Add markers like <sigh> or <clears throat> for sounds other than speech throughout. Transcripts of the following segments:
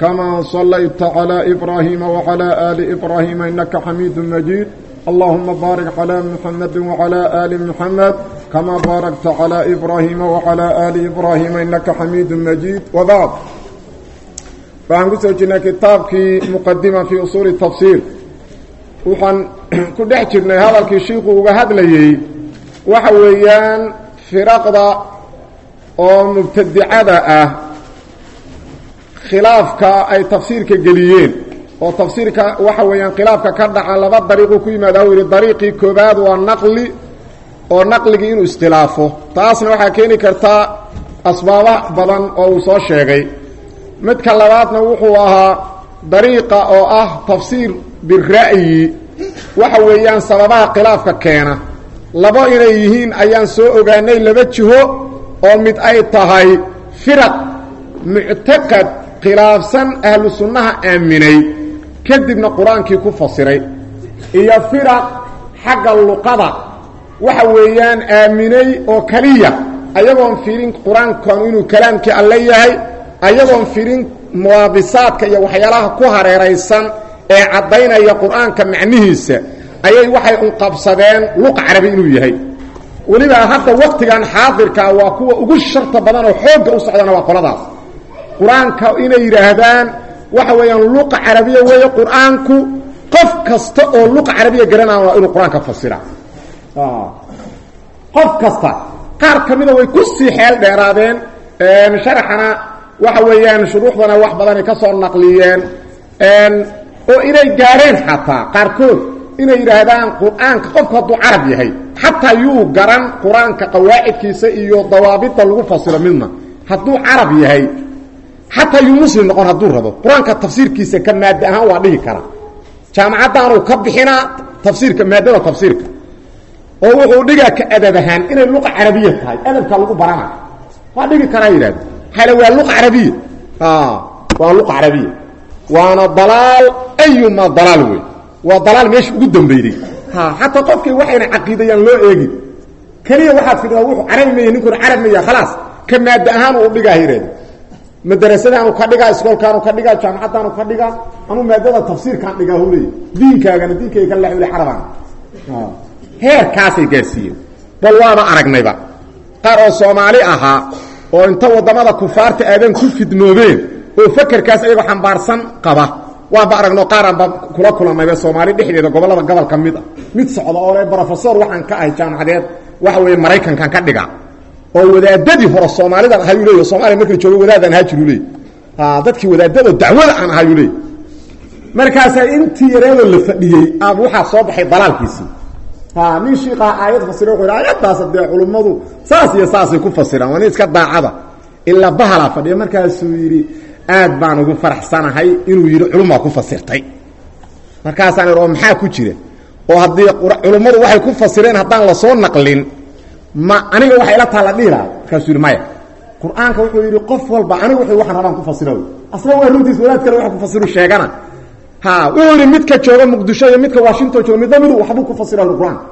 كما صليت على إبراهيم وعلى آل إبراهيم إنك حميد مجيد اللهم بارك على محمد وعلى آل محمد كما باركت على إبراهيم وعلى آل إبراهيم إنك حميد مجيد وبعد waxaan ku soo jirnay kitaabkii muqadima fii usuuli tafsiir waxaan ku dhex jirnay hadalkii shiiku uga hadlayey waxa khilaafka ay tafsiirka geliyeen. Oo tafsiirka waxa weeyaan khilaafka ka dhaca laba dariiquu ku yimaada. U yidhi dariiqii koobaad waa naqli oo naqligii inuu iskhilaafo taasna waxaa keeni kartaa asbaaba badan oo uu soo sheegay. Midka labaadna wuxuu ahaa dariiqa oo ah tafsiir bira'yi waxa weeyaan sababaha khilaafka keena. Labo inay yihiin ayaan soo ogaanay laba jiho oo mid ay tahay firaq muctaqad khilaafsan ahlu sunnaha aaminay kadibna qur'aankii ku fasiray. Iyo firaq xagga luqada waxa weeyaan aaminay oo keliya ayagoon fiirin qur'aankan inuu kalaamkii alle yahay ayagoon firin muwaabisaadka iyo waxyaalaha ku hareeraysan ee caddaynaya qur'aanka macnihiisa ayay waxay unqabsadeen luqa carabi inuu yahay. Weliba hadda waktigan xaadirkaa waa kuwa ugu sharta badan oo xoogga u socdana waa qoladaas qur'aanka inay yidhaahdaan waxa weeyaan luqa carabiya weeye qur'aanku qof kasta oo luqa carabiya garanaya waa inuu qur'aanka fasira. Qof kasta qaar ka mida way ku sii xeel dheeraadeen sharaxana waxa weeyaan shuruuxdana wax badanay ka soo naqliyeen oo inay gaareen xataa qaarkood inay yidhaahdaan qur'aanka qofku hadduu carab yahay xataa yuu garan qur'aanka qawaacidkiisa iyo dawaabidda lagu fasiro midna. Hadduu carab yahay xataa yuu muslim noqon hadduu rabo. Qur'aanka tafsiirkiisa ka maada ahaan waa dhihi kara. Jaamacaddaanuu ka bixinaa tafsiirka maadada tafsiirka. Oo wuxuu dhigaa ka adab ahaan inay luqa carabiya tahay adabka lagu barana. Waa dhigi karaa yidhahda hale waa luqa carabiya. Waa luqa carabiya. Waana dalaal ayuma dalaal wey waa dalaal meesha ugu dambeyday xataa qofkii waxayna caqiidayaan loo eegin. Keliya waxaad fidhaa wuxuu carabi maya ninkuna carab maya khalaas. Ka maada ahaan uu dhigaa yidhahda madarasadaanu ka dhigaa iskoolkaanu ka dhigaa jaamacaddaanu ka dhigaa anuu maadada tafsiirkaan dhigaa hu leey diinkaagana diinkayga ka lexule carabaan heerkaasay gaarsiiyeen. Bal waaba aragnayba. Qaar oo soomaali ahaa oo inta waddamada kufaarta aadan ku fidnoobeen oo fakerkaas ayagoo xambaarsan qaba. Waanba aragno qaaraanba kula kulanayba soomaali dhexdeeda gobollada gobol ka mid a mid socda oo le brofesor waxaan ka ahay jaamacadeed. Waxa weeye maraykankan ka dhiga oo wadaadadii hore soomaalidan ahayuu leey soomaliya markii jooga wadaadaan ahaa jiru leey dadkii wadaadado dacwada aan ahayuu leey markaasaa intii yareedoo la fadhiyey aad waxaa soo baxay dalaalkiisii. Nin shiikaa aayad fasira wuxuu aayaddaas dee culummadu saas iyo saasay ku fasiraan waa nin iska daacada. Ilaa bahalaa fadhiya. Markaasuu yidhi aad baan ugu faraxsanahay inuu yidhi culummaa ku fasirtay. Markaasaan oo maxaa ku jira? Oo haddii culummadu waxay ku fasireen haddaan la soo naqlin ma aniga waxa ila taalla dhihi lahaa markaasuu yidhi maya. Qur'aanka wuxuu yidhi qof walba aniga wuxuu waxaan rabaan ku fasira asna waa runtiis wadaad kale waxa ku fasiru sheegana. Ha wuxuu yidhi midka jooga muqdisho iyo midka washington jooga midba midu waxbuu ku fasira qur'aanka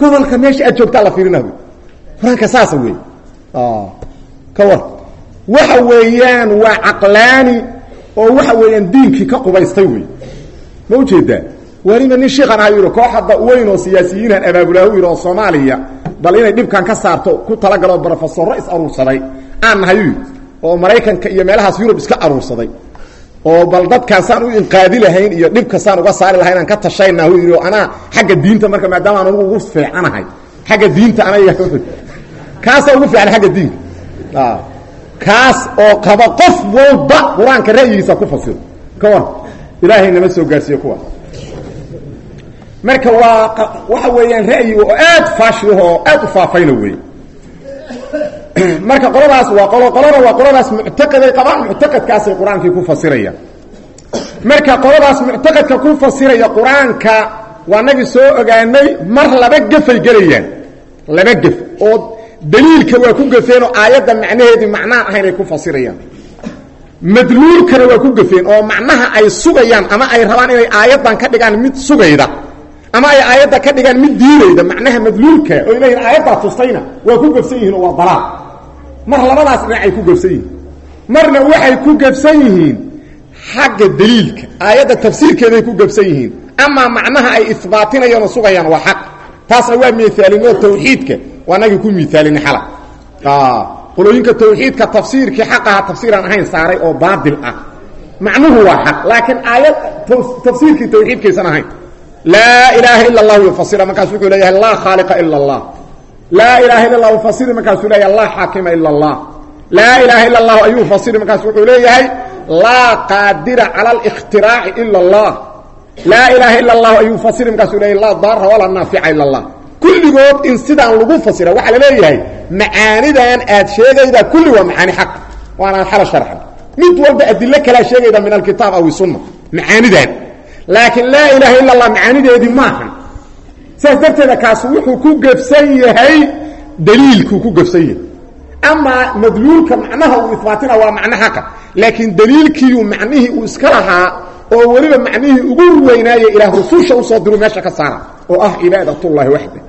gobolka meesha aad joogtaa la fiirina qur'aanka saasa wey ka war. Waxa weeyaan waa caqlaani oo waxa weeyaan diinkii ka qubaystay wey ma u jeedaa weliba nin shiikan aha yidhi hadda weyn oo siyaasiyiinaan abaabulaahu yidhi oo soomaaliya bal inay dhibkan ka saarto ku talagaloo brofesorro is aruursaday. Aan nahayu oo maraykanka iyo meelahaas yurub iska aruursaday. Oo bal dadkaasaan u inqaadi lahayn iyo dhibkasaan uga saari lahayn aan ka tashayna hu yidhi anaa xagga diinta marka maadaama aan ugu fiicanahay. Xagga diinta anaga kaasaa ugu fiican xagga diinka kaas oo qaba qof walba qur'aanka ku fasiro. Ka ilaahay nama soo gaarsiiye kuwa marka waa waxa weeyaan ra'yi oo aad faashilahoo aad u faafayna wey <clears throat> marka qoladaas waa qolo qolona waa qoladaas muctaqaday qabaan muctaqadkaasay qur'aankii ku fasirayaan marka qoladaas muctaqadka ku fasiraya qur'aanka waa nagii soo ogaanay mar laba gefay gelayaan. Laba gef oo daliilka waa ku gafeen oo aayadda macnaheedii macnaan ahayn ay ku fasirayaan. Madluulkana waa ku gafeen oo macnaha ay sugayaan ama ay rabaan inay aayaddan ka dhigaan mid sugayda ama ay aayadda ka dhigaan mid diidayda macnaha madluulka oo ilahin aayaddaa tustayna waa ku gafsan yihiin oo waa dalaal. Mar labadaas dhinac ay ku gafsan yihiin. Marna waxay ku gafsan yihiin xagga daliilka. Aayadda tafsiirkeeday ku gafsan yihiin. Amaa macnaha ay isbaatinayaan oo sugayaan waa xaq. Taasna waa miaalino tawxiidka. Waa nagii ku miaalina xala. Qolooyinka tawxiidka tafsiirkii xaqaha tafsiiraan ahayn saaray oo baatil ah. Macnuhu waa xaq laakiin aayad tafsiirkii tawxiidkaysan ahayn laa ilaaha ila allahu yufasira markaasu wuxuu leeyahay laa khaaliqa ila allah laa ilaha illa llahu fasiri markaasuu leeyahay laa xaakima ila allah laa ilaha illa allahu ayuu fasiri markaas wuxuu leeyahay laa qaadira cala alkhtiraaci ila allah laa ilaha illa allahu ayuu fasiri markaasuu leeyahay laa daara walaa naafica ila allah kulligood in sidaan lagu fasira waxaa la leeyahay macaanidan aad sheegayda kulli waa macaani xaq. Waanaan xala sharxan. Mid walba adilo kalaa sheegayda min alkitaab aw sunna. Macaanidan laakiin laa ilaaha illa allah macaanideedii maahan saas darteeda kaas wuxuu ku gefsan yahay daliilkuu ku gefsan yahay. Amaa madluulka macnaha uu isbaatina waa macno xaqa. Laakiin daliilkiiu macnihii uu iska lahaa oo weliba macnihii ugu weynaaya ilaah rususha u soo diru meesha ka saara oo ah cibaadatullahi waxda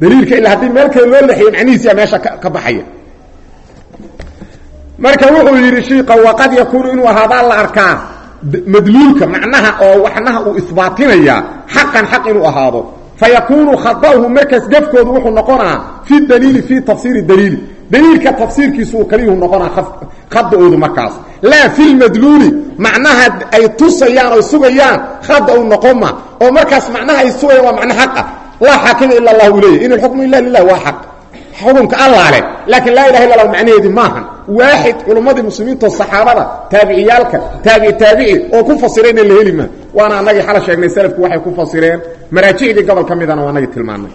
daliilka ilaa haddii meel kale loo lexiyo macnihiisiyaa meesha madluulka macnaha oo waxnaha uu isbaatinaya xaqan xaq inuu ahaado. Fayakuunu khada'uhu markaas gefkoodu wuxuu noqonaa fi daliili fii tafsiiri daliili. Daliilka tafsiirkiisu uu kaliyuhu noqonaa khada'oodu markaas. Laa fi lmadluuli macnaha ay tusayaan oo sugayaan khada noqoma oo markaas macnaha ay sugayaan waa macno xaq ah laa allah uu leeyay in alxukmu ila lilah waa xaq xukunka allah leh. Laakiin laa ilaha illa allah macnaheedii maahan waaxid culummadii muslimiinto saxaabada taabiciyaalka taabici taabici oo ku fasirayna la heli maa waana anagii xala sheegnay salafku waxay ku fasireen. Maraajicdii gobol ka midana waa anagii tilmaanay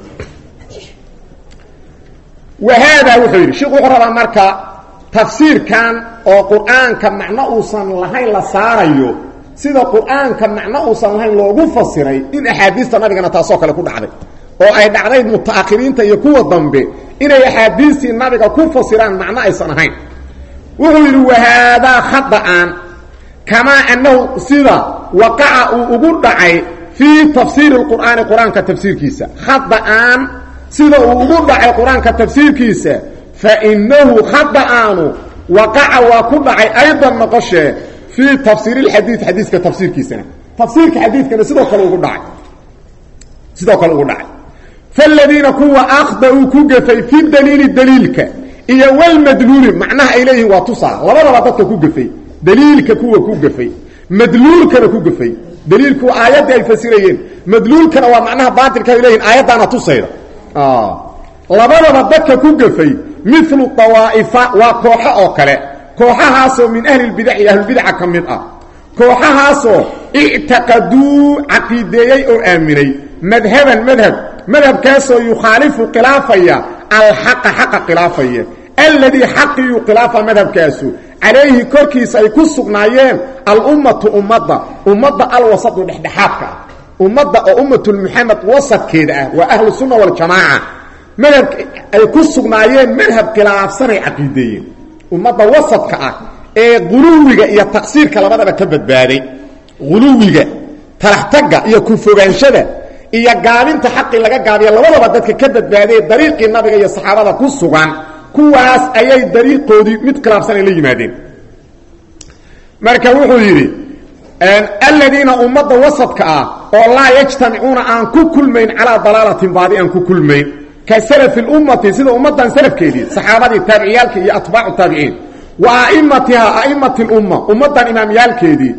wa haadaa wuxuu yidhi sheikhu wuxuu rabaa marka tafsiirkan oo qur'aanka macno uusan lahayn la saarayo sida qur'aanka macno uusan lahayn loogu fasiray in axaadiista nabigana taasoo kale oo ay dhacday mutaakhiriinta iyo kuwa dambe inay axaadiistii nabiga ku fasiraan macno aysan ahayn. Wuxuu yidhi wahaadaa khada'an kamaa annahu sida waqaca uu ugu dhacay fii tafsiiri اlqur'aani qur'aanka tafsiirkiisa. Khada'an sida uu ugu dhacay qur'aanka tafsiirkiisa fainahu khada'aanu waqaca waa ku dhacay aydan noqoshee fii tafsiiri اlxadiid xadiiska tafsiirkiisana. Tafsiirka xadiidkana sidoo kale ugu dhacay. Sidoo kale ugu dhacay faladiina kuwa akhda'uu ku gafay fi daliili daliilka iyo walmadluuli macnaha ay leeyihiin waa tusaa labadaba dadka ku gafay daliilka kuwa ku gafay madluulkana ku gafay daliilku aayaddii ay fasirayeen madluulkana waa macnaha baatilka ay leeyihiin aayaddaana tusayda labadaba dadka ku gafay milu dawaa'ifa waa kooxo oo kale kooxahaasoo min ahli lbidaci ahlulbidaca ka mid ah kooxahaasoo ictaqaduu caqiideeyey oo aaminay madhaban madhab madhabkaasoo yukhaalifu khilaafaya alxaqa xaqa khilaafaya alladii xaqiyuu khilaafa madhabkaasu. Calayhi korkiisa ay ku sugnaayeen alummatu ummadda. Ummadda alwasatu dhexdhexaadka. Ah ummadda oo ummatulmuxamed wasadkeeda ah waa ahlu sunna waljamaaca madhabka ay ku sugnaayeen madhab khilaafsanay caqiideeyeen. Ummadda wasadka ah ee guluwiga iyo taqsiirka labadaba ka badbaaday. Guluwiga talaxtagga iyo ku-fogaanshada iyo gaabinta xaqii laga gaabiya labadaba dadka ka badbaadee dariiqii nabiga iyo saxaabada ku sugan kuwaas ayay dariiqoodii mid khilaafsanay la yimaadeen. Marka wuxuu yidhi aladiina ummadda wasadka ah oo laa yajtamicuuna aan ku kulmayn calaa dalaalatin baadi aan ku kulmayn ka salafi lummati sida ummaddan salafkeedii saxaabadii taabiciyaalka iyo atbaacu taabiciin wa aimatiha aimati lumma ummaddan imaamyaalkeedii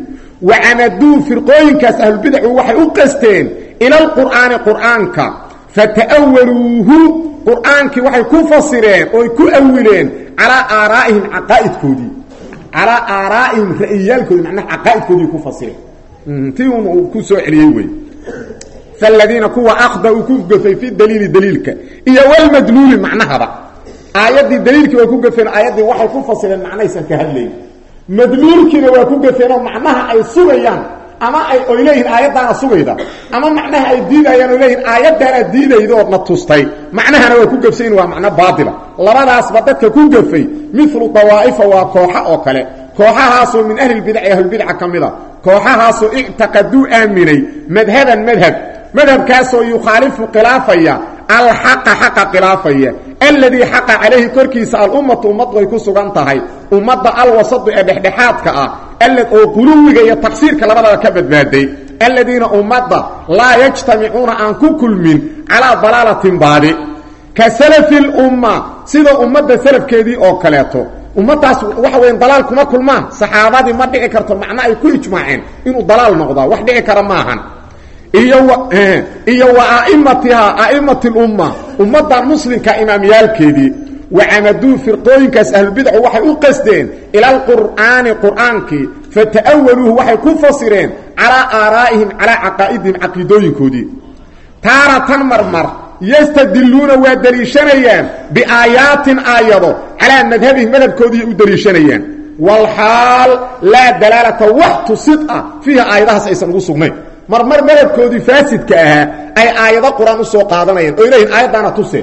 wa camaduu firqooyinkaas ahlulbidacu waxay u qasteen ila alqur'aani qur'aanka fata'awaluuhu qur'aankii waxay ku fasireen ooy ku awileen calaa aaraa'ihim caqaa'idkoodii. Calaa aaraa'ihim ra'yiyaalkoodii macnaha caqaa'idkoodii ku fasireen. Tii un uu ku soo celiyey wey. Faladiina kuwa akhda'uu ku gafay fi daliili daliilka iyo walmadluuli macnahaba. Aayaddii daliilkii way ku gafeen aayaddii waxay ku fasireen macnaysan ka hadlayn. Madluulkiina waa ku gafeen oo macnaha ay sugayaan ama ay oy leeyihiin aayaddaana sugayda. Ama macnaha ay diidayaan oy leeyihiin aayaddaana diidayda ood na tustay. Macnahana waa ku gafsayin waa macno baatila labadaasba dadka ku gafay milu dawaa'ifa waa kooxa oo kale. Kooxahaasoo min ahlilbidaci ahlulbidca ka mid a kooxahaasoo ictaqaduu aaminay madhaban madhab. Madhabkaasoo yukhaalifu khilaafaya alxaqa xaqa khilaafaya. Alladii xaqa calayhi korkiisa alummatu ummaddu ay ku sugan tahay. Ummadda alwasadu ee dhexdhexaadka ah oo quluwiga iyo taqsiirka labadaba ka badbaaday aladiina ummadda laa yajtamicuuna aan ku kulmin calaa dalaalatin baadi. Ka salafi lumma sida ummadda salafkeedii oo kaleeto. Ummaddaas waxa weya dalaal kuma kulmaan. Saxaabadii ma dhici karto macno ay ku ijmaaceen inuu dalaal noqdaa wax dhici kara maahan. Iyo wa aimatihaa aimati lumma ummaddan muslimka imaamyaalkeedii wacamaduu firqooyinkaas ahlubidcu waxay u qasdeen ila alqur'aani qur'aankii fata'awaluuhu waxay ku fasireen calaa aaraa'ihim calaa caqaa'idihim caqiidooyinkoodii taaratan marmar yastadiluuna waa deliishanayaan biaayaatin aayado calaa madhabihim madhabkoodii u deliishanayaan walxaal laa dalaalata wax tusid ah fiiha aayadahaas aysan ugu sugnayn marmar madhabkoodii faasidka ahaa ay aayado qur'aan u soo qaadanayaan oo leeyihiin aayaddaana tuse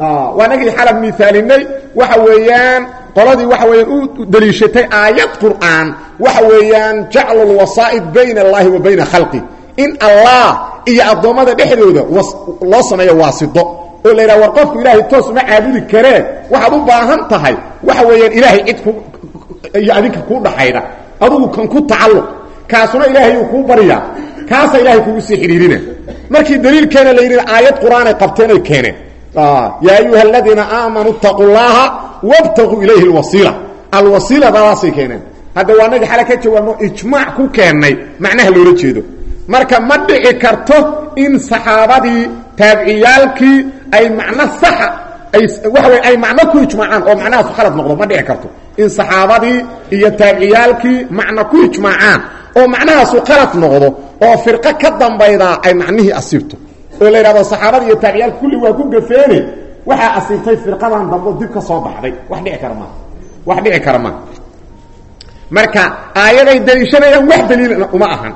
waa nagii xalab miaalinay waxa weeyaan qoladii waxa weeyaan u deliishatay aayad qur'aan. Waxa weeyaan jaclu lwasaa'id bayna allahi wa bayna khalqi. In allah iyo addoommada dhexdooda loo sameeyo waasido oo la yidhaha war qofku ilaahay toos ma caabudi karee? Waxaad u baahan tahay. Waxa weeyaan ilaahay cid ku iyo adinka kuu dhaxayda adugu kan ku tacalluq. Kaasuna ilaahay uu kuu yaa ayuha aladiina aamanuu itaquu llaha wabtaguu ilayhi alwasiila alwasiila dadaasay keeneen hadda waa nagi xale ka jawaabno ijmaac ku keennay macnaha loola jeedo marka ma dhici karto in saxaabadii taabiciyaalkii ay macno saxa ay waxa wey ay macno ku ijmaacaan oo macnahaasu khalad noqdo ma dhici karto in saxaabadii iyo taabiciyaalkii macno ku ijmaacaan oo macnahaasu khalad noqdo oo firqo ka dambaydaa ay macnihii asiibto oo la yidhahdo saxaabada iyo taabiciyaalka kulli waa ku gafeene waxaa asiibtay firqadan dambo dib ka soo baxday. Wax dhici kara wax dhici kara marka aayaday daliishanayaan wax daliilna uma ahan.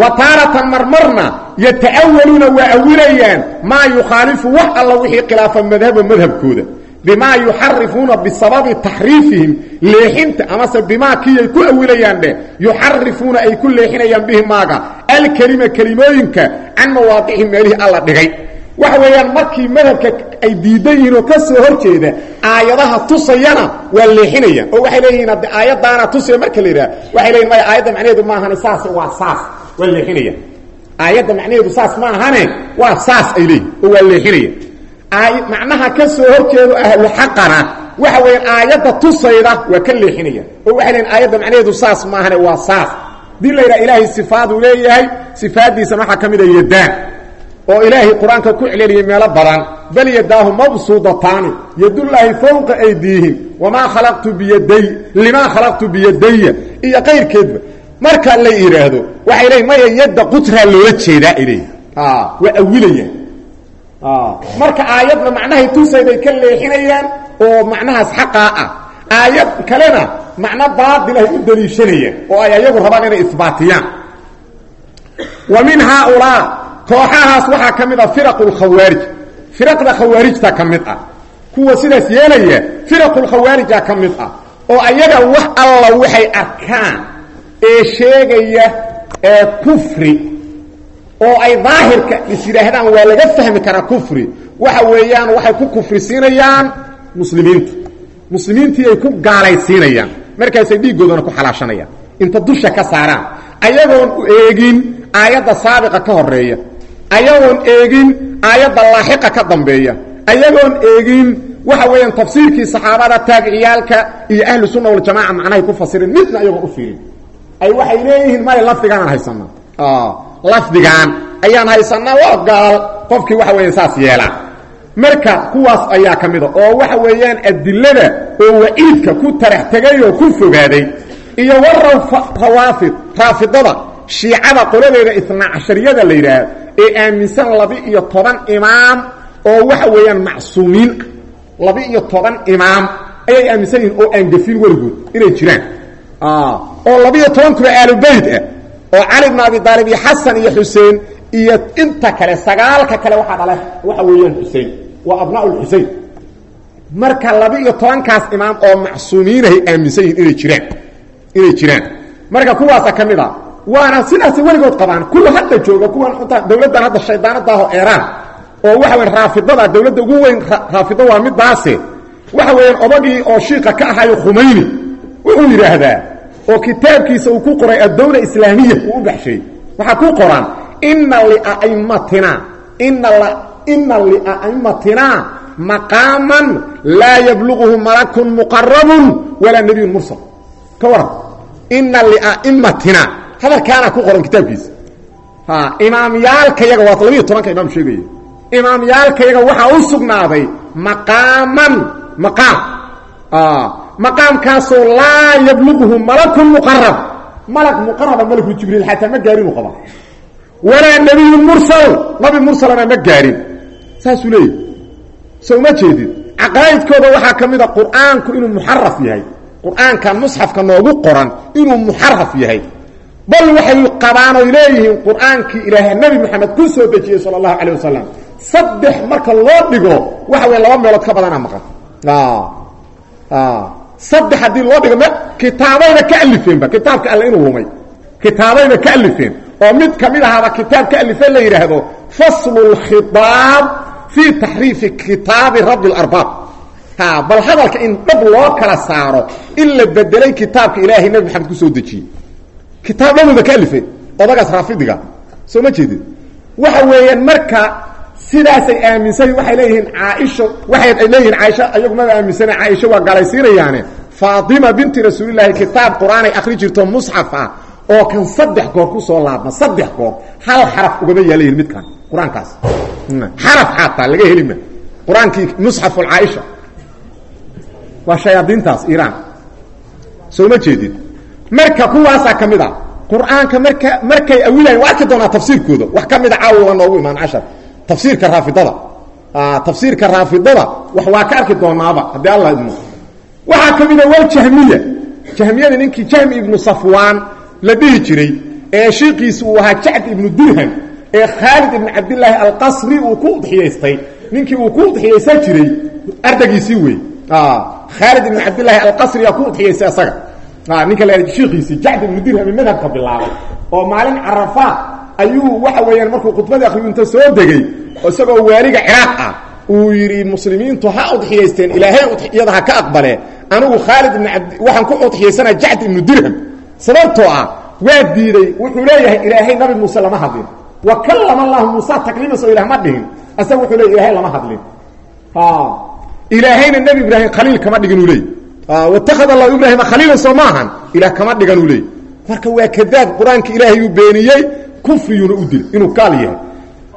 Wa taaratan marmarna yata'awaluuna waa awilayaan maa yukhaalifu wax alla wixii khilaafa madhaba madhabkooda bimaa yuxarifuuna bisababi taxriifihim leexinta amase bimaa kiyay ku awilayaan dheh yuxarifuuna ay ku leexinayaan bihi maaga. Alkelima kelimooyinka can mawaadicihim meelihii alla dhigay. Waxa weeyaan markii madhabka ay diidan yihiin oo ka soo hor jeeda aayadaha tusayana waa leexinayaan. Oo waxay leeyihiin hadde aayaddaana tusaya marka la yidhaha waxay leeyihiin maya aayadda macnaheedu maahane saas macnaha ka soo hor jeedo ahlu xaqana waxa weeyaan aayadda tusayda waa ka leexinayaan oo waxay leeyihiin aayadda macnaheedu saas maahane waa saas. Dii la yidhaha ilaahay sifaaduu leeyahay sifaaddiisana waxaa ka mid a yadaan. Oo ilaahay qur'aanka ku celeliyay meelo badan. Bal yadaahu mabsuudataani yadullaahi fowqa aydiihim wamaa khalaqtu biyaday limaa khalaqtu biyadaya iyo qayrkeedba marka la yidhaahdo waxay leeyiin maya yadda qutraa loola jeedaa ay leeyihiin waa awilayaan marka aayadna macnahay tusayday ka leexinayaan oo macnahaas xaqaa ah. Aayad kalena macno baadil ay u daliishanayaan oo ay ayagu rabaan inay isbaatiyaan. Wa min haaulaa kooxahaas waxaa ka mid ah firaqu lkhawaarij firaqda khawaarijta ka mid ah. Kuwa sidaas yeelaya firaqu lkhawaarija ka mid ah. Oo ayaga wax alla waxay arkaan ee sheegaya ee kufri oo ay daahirka is waa laga fahmi karaa kufri. Waxa weeyaan waxay ku kufri siinayaan muslimiinta muslimiintii ay ku gaalaysiinayaan markaasay dhiiggoodana ku xalaashanayaan. Inta dusha ka saaraan. Ayagoon eegin aayadda saabiqa ka horreeya ayagoon eegin aayadda laaxiqa ka dambeeya. Ayagoon eegin waxa weeyaan tafsiirkii saxaabada taabiciyaalka iyo ahlu sunna waljamaca macnahay ku fasireen midna ayagoon u fiirin. Ay waxay leeyihiin maya lafdigaanaan haysanaa lafdigaan ayaan haysanaa waa gaal qofkii waxa weeyaan saas yeelaa marka kuwaas ayaa ka mida oo waxa weeyaan adilada oo waciidka ku tarax oo ku fogaaday iyo waraw rawaafid raafidada shiicada qoladeeda itnaa cashariyada la yidhaahdo ee aaminsan laba-iyo toban imaam oo waxa weeyaan macsuumiin ah laba-iyo toban imaam ayay aaminsan oo aan gafin weligood inay jiraan. Oo labiyo toban kuba aalubeyt ah oo cali bn abi aalib iyo xasan iyo xuseen iyo inta kale sagaalka kale waxaa dhalay waxa weeyaan xusein. Waa abnaa xusein. Marka laba-iyo tobankaas imaam oo macsuumiinahay aaminsan yihiin inay jiraan inay jiraan. Marka kuwaasa ka mid a waana sidaasay weligood qabaan kuwa hadda jooga kuwan uta dawladdan hadda shaydaanadaah oo eraan oo waxa weyan raafidada dawladda ugu weyn raafido waa midaase waxa weeyaan odagii oo shiiqa ka ahayo khumayni wuxuu yidhaahdaa oo kitaabkiisa uu ku qoray addawla islaamiya uu u baxshay. Waxaa ku qoran ina liaimatina ina ina lia'immatina maqaaman laa yabluguhu malakun muqarabun walaa nebiyun mursal. Ka waran ina lia'immatina hadalkaana ku qoran kitaabkiisa. Imaamyaalkayaga waa labiyo tobanka imaam sheegaya imaamyaalkayaga waxaa u sugnaaday maqaaman maqaam maqaamkaasoo laa yabluguhu malakun muqarab malag muqaraba malaku jibriil xataa ma gaarin qaba. Walaa nebiyun mursal nabi mursalana ma gaarin. Saasuu leeyahy soo ma jeedid caqaa'idkooda waxaa inuu muxaraf yahay. Qur'aankan noogu qoran inuu muxaraf yahay. Bal waxay qabaan oy leeyihiin qur'aankii ilaahay nebi ku soo dejiyey sala allahu calayh wasalam marka loo dhigo waxa weya laba meelood ka badanaa maqan saddex haddii loo dhigo m kitaabayna ka alifeenba kitaabka alle inuu lumay kitaabayna ka alifeen oo mid ka mid ahaaba kitaab ka alifeen la yidhaahdo faslu lkhiaab fii taxriifi kitaabi rabbi اlarbaab ha bal hadalka in dhab loo kala saaro in la bedelay kitaabka ilaahay nebi maxamed ku soo dejiyey kitaab dhaweyba ka alifeen odagaas raafidiga. Soo ma jeedid waxa weeyaan marka sidaasay aaminsan waxay leeyihiin caaisho waxay ay leeyihiin caaisho ayagu maba aaminsana caaisho waa galaysiinayaane. Faatima binti rasuulilaahi kitaab qur'aanay akri jirto musxaf ah oo kan saddex goor ku soo laabma saddex goor. Hal xaraf ugama yaalayihin midkan qur'aankaas. Xaraf xataa laga helima qur'aankii musxafu caaisha waa shayaadiintaas iiraan. Soo ma jeedid marka kuwaasaa ka mid a qur'aanka marka markay awilayan waa arki doonaa tafsiirkooda. Wax ka mida caawa waa noogu imaan cashar tafsiirka raafidada. Tafsiirka raafidada wax waa ka arki doonaaba haddii alla idmo. Waxaa ka mida waljahmiya jahmiyada ninkii jahmi ibnu safwaan la dhihi jiray ee shiikiisi uu ahaa jacd ibnu dirham ee khaalid ibnu cabdilaahi alqasri uu ku udxiyaystay ninkii uu ku udxiyaysan jiray ardagiisii wey khaalid ibnu cabdilaahi alqasriyaa ku udxiyaystay asaga. Ninka la shiikiisii jacd ibnu dirham madhabka bilaabay oo maalin carafa ayuu waxa weeyaan markuu khudbadii akriyu inta soo degay isagoo waaliga ciraaq ah uu yidhi muslimiintu ha udxiyaysteen ilaahay udxiyada ha ka aqbale. Anigu khaalid ibn waxaan ku udxiyaysana jacd ibnu dirham. Sababtoo ah waa diiday wuxuu leeyahay ilaahay nabi muuse lama hadlin. Wa kallama allahu muusa takliiman soo ilah ma dhihin. Asaga wuxuu leey ilahay lama hadlin. Ilaahayna nebi ibraahim khaliil kama dhigin uu leey. Watakhada allahu ibraahima khaliilan soo maahan ilah kama dhigan uu leey. Marka waa kadaab qur'aanka ilaahay uu beeniyey kufriyuuna u dilay inuu gaal yahay.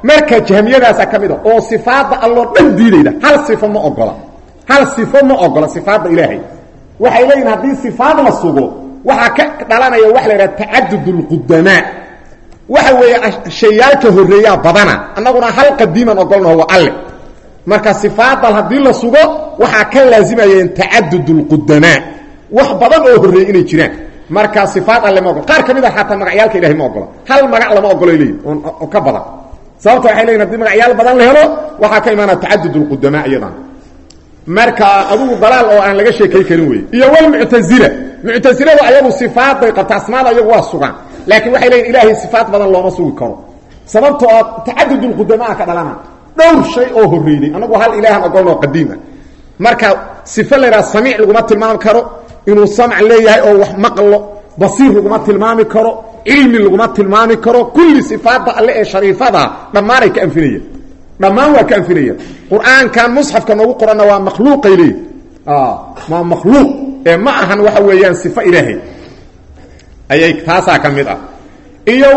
Marka jahmiyadaasa ka mid a oo sifaadda alloo dhan diidayda hal sifo ma ogola. Hal sifo ma ogola sifaadda ilaahay. Waxay leeyihiin haddii sifaad la sugo waxaa ka dhalanaya waxa la yidhaha tacadud اlqudamaa waxa weeye shayaalka horreeyaa badana. Annaguna hal qadiiman ogolnaho waa alle. Marka sifaadal haddii la sugo waxaa ka laazimayeen tacadud اlqudamaa badan oo horreeyey inay jiraan marka sifaad alle ma ogola qaar ka mid a xataa magacyaalka ilahay ma ogola hal magac lama ogolo leeyihiin oo ka badan. Sababta waxay leyihin haddii magacyaal badan la helo waxaa ka imaanaya tacadud اlqudamaa iyadan marka adugu dalaal oo aan laga sheekay karin wey iyo wlmuctazila muctasiladu ayagu sifaad bay qabta asmaada ayagu waa sugaan. Laakiin waxay leeyihiin ilaahay sifaad badan looma sugi karo. Sababtoo a tacadud اlqudamaa ka dhalana dhowr shay oo horreeyey anagu hal ilaahan ogolnoo qadiim ah marka sife la yidhaha samiic laguma tilmaami karo inuu samc leeyahay oo wax maqlo basiir laguma tilmaami karo cilmi laguma tilmaami karo kulli sifaadda alle ee shariifada dhammaanay ka anfinayaan. Dhammaan waa ka anfinayaan. Qur'aankan musxafka noogu qoranna waa makhluuqay leeyihi waa makhluuq. Ee ma ahan waxa weeyaan sifo ilaahay. Ayay taasaa ka mid ah. Iyo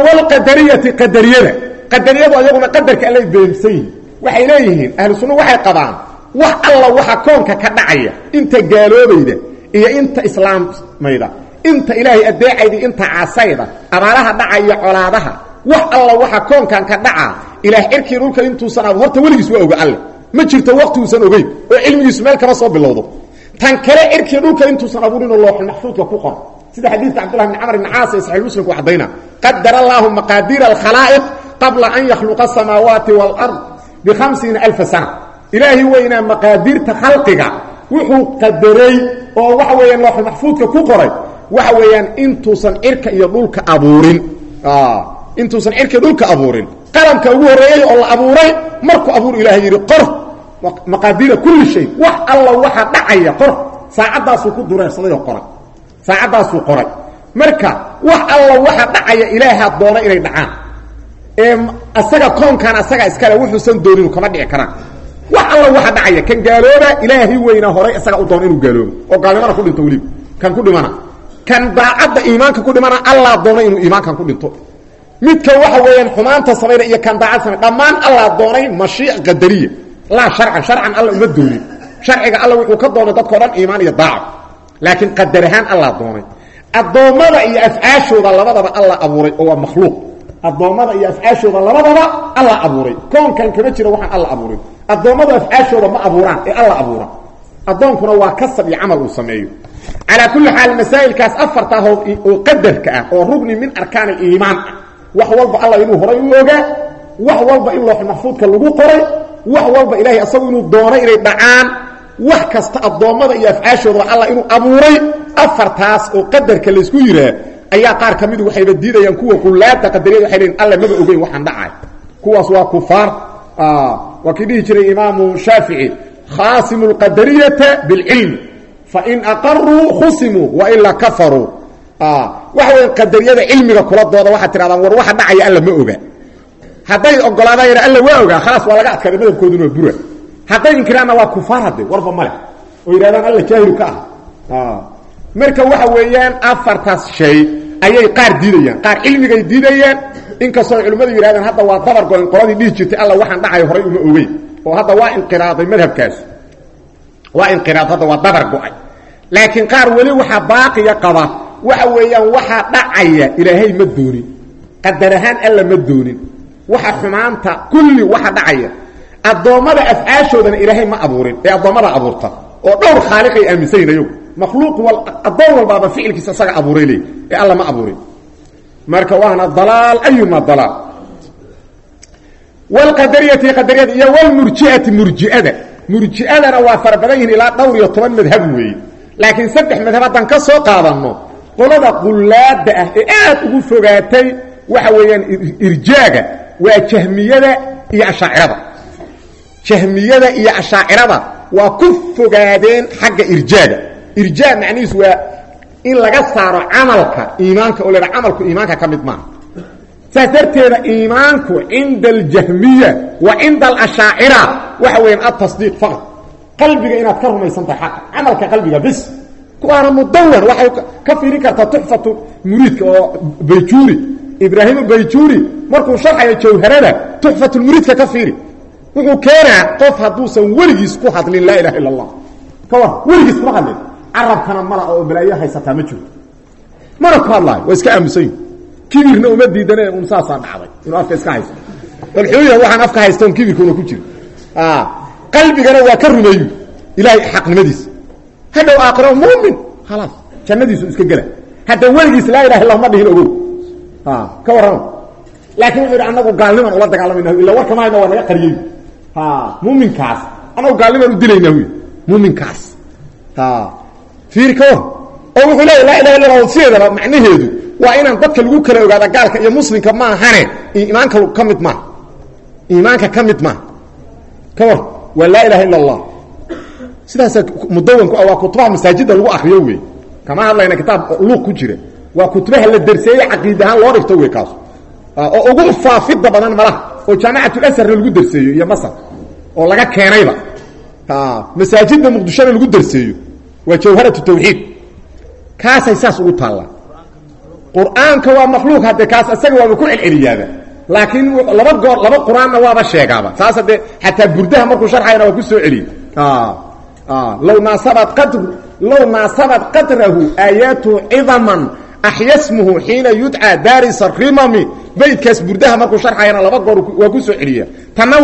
qadariyada. Qadariyadu ayaguna qadarka allay beemsan yihiin waxay leeyihiin ahlu waxay qabaan wax alla waxa koonka ka dhacaya inta gaaloobayda iyo inta islaammayda inta ilaahay adeecayda inta caasayda. Abaaraha dhacaya colaadaha. Wax alla waxa koonkan ka dhaca. Ilaah cirkii dhulka intuusan ab horta weligiis waa oga alle. Ma jirto waqtiguusan ogeyn oo cilmigiisu meel kama soo bilowdo. Tan kale cirkii dhulka intuusan abuurinoo looxul maxfuudka ku qor sida xadiidka cabdullah bn camr bn caas ee saxix muslimku caddayna qadara allaahu maqaadiira alkhalaa'iq qabla an yakhluqa asamaawaati waalard bihamsiina alfa sana. Ilaahi weynaa maqaadiirta khalqiga. Wuxuu qadaray oo waxa weeyaan looxu maxfuudka ku qoray waxa weeyaan intuusan cirka iyo dhulka abuurin. Intuusan cirka dhulka abuurin. Qalamka ugu horreeyey oo la abuuray markuu abuur ilaahay yidhi qor maqaadiira kulli shay. Wax alla waxa dhacaya qor saacaddaasuu ku dureersaday oo qoray saacaddaasuu qoray. Marka wax alla waxa dhacaya ilaahaa doona inay dhacaan. Ee asaga koonkan asaga iskale wuxuusan dooninu kama dhici karaan wax alla waxa dhacaya. Kan gaalooba ilaahi weynaa horay isaga u doona inuu gaaloobo. Oo gaalnimana ku dhinto weliba kan ku dhimana. Kan daacadda iimaanka ku dhimana allaa doona inuu iimaankan ku dhinto. Midka waxa weeyaan xumaanta samayna iyo kan daacad samay dhammaan doonay mashiic qadariya. Laa sharcan sharcan alla uma doonin. Sharciga alla wuxuu ka doonay dadkao dhan iimaan iyo daaco laakiin qadar ahaan doonay. Addoommada iyo afcaashooda labadaba alla abuuray oo waa makhluuq addoommada iyo afcaashooda labadaba alla abuuray. Koonkan kama jiro waxaan alla abuurin. Addoommadu afcaashooda ma abuuraan ee alla abuura. Addoonkuna waa kasab iyo camal uu sameeyo. Calaa kulli xaal masaa'ilkaas afarta ahood oo qadarka ah oo rugni min arkaan aliimaan ah. Wax walba alla inuu horay u ogaa wax walba in loox maxfuudka lagu qoray wax walba ilaahay asagu inuu doonay inay dhacaan. Wax kasta addoommada iyo afcaashoodaba alla inuu abuuray afartaas oo qadarka laysku yiraa ayaa qaar ka midu waxayba diidayaan kuwa qulaada qadariyada waxay alla maba ogeyn waxaan dhacay. Kuwaas waa kufaar waa kii dhihi jiray imaamu shaafici khaasimu lqadariyata bilcilmi fain aqaruu khusimuu wailaa kafaruu waxa qadariyada cilmiga kula dooda waxaad tirahdaan war waxa dhacaya alla ma oga. Hadday ogolaadaan alla waa ogaa khalaas waa laga adkaaday madabkooduna waa bura. Hadday inkiraanna waa kufaar hadde warba male oo yidhahdaan alla jaahilu ka ah. Marka waxa weeyaan afartaas shay ayay qaar diidayaan qaar cilmigay diidayaan. Inkastoo culimmadu yidhahdeen hadda waa dabar go-in qoladii dhihi jirtay alla waxaan dhacay horay uma ogeyn. Oo hadda waa inqiraaday madhabkaas. Waa inqiraad hadda waa dabar go'ay. Laakiin qaar weli waxaa baaqiya qaba. Waxa weeyaan waxaa dhacaya ilaahay ma doonin. Qadar ahaan alla ma doonin. Waxa xumaanta kulli waxa dhacaya. Addoommada afcaashoodana ilaahay ma abuurin. Ee addoommada abuurta. Oo dhowr khaaliqay aaminsayin ayagu makhluuq wal addoon walbaaba ficilkiisa isaga abuuray leey ee alla ma abuurin. Marka waana dalaal ayuma dalaal. Wlqadariyati qadariyada iyo wlmurjiati murjiada. Murji'adana waa fara badan yihiin ilaa dhowr iyo toban madhab weeye laakiin saddex madhab haddaan ka soo qaadanno qolada qullaada ah ee aad ugu fogaatay waxa weeyaan irjaaga waa jahmiyada iyo ashaacirada. Jahmiyada iyo ashaacirada waa ku fogaadeen xagga irjaaga irjaa macnihiisu waa in laga saaro camalka iimaanka oo la camalku iimaanka ka mid maaha. Iimaanku cinda aljahmiya wa cinda alashaacira waxa weeyaan atasdiiq faqad qalbiga inaad ka rumaysan tahay xaqa camalka qalbiga bis. Kuwaana mudawan waxay ka fiirin kartaa tuxfatu muriidka oo bayjuuri ibraahimu bayjuuri markuu sharxayo jawharada tuxfatulmuriidka ka fiiri. Wuxuu keenaa qof hadduusan weligiis ku hadlin laa ilaha illa allah ka war hadlin carabkana mala oo balaayo haysataa ma jirto mana ku hadlaayo waa iska aamusan yihi kibirna uma diidane un saasaa dhacday inuu afka iska haysto. Bal xuuya waxaan afka haystoon kibirkuna ku jiro. Qalbigana waa ka rumeeyu ilaahay xaqnimadiisa. Hadhow aakhiro muumin khalaas jannadiisu iska gela hadda weligiis laa ilaha illa ma dhihin ogow. Ka warrama laakiin wuxuu yidhi anagu gaalniman ula dagaalamayna illa warka mahayna waa naga qariyey. Muuminkaas. Anagu gaalniman u dilayna wy war oo. Wuxuu leeya laa ilaha illa sideedaba macnaheedu waa inaan dadka lagu kala ogaada gaalka iyo muslimka maahane. Iimaanka ka mid maaha iimaanka ka mid maaha ka war waa laa ilaha illa allah waa kutubaha masaajida lagu akriyo wey kama hadlayna kitaab luuq ku jira. Waa kutubaha la derseeye caqiid loo dhigto wey kaas. Oo ugu faafida badan malaha oo jaamacatulasharna lagu derseeyo iyo masar oo laga keenayba. Masaajidda muqdishona lagu derseeyo waa jawharatu tawxiid kaasay saas ugu taallaa qur'aanka waa makhluuq hadde kaas isaga waaba ku celceliyaaba laakiin laba goor laba qur'aanna waaba sheegaaba. Saas haddee xataa burdaha markuu sharxayana waa ku soo celiye low naasabat qadr low naasabat qadrahu aayaatu cidaman axya smuhu xiina yudcaa daarisa rimami baydkaas burdaha markuu sharxayana laba goor waa ku soo celiya. Tanna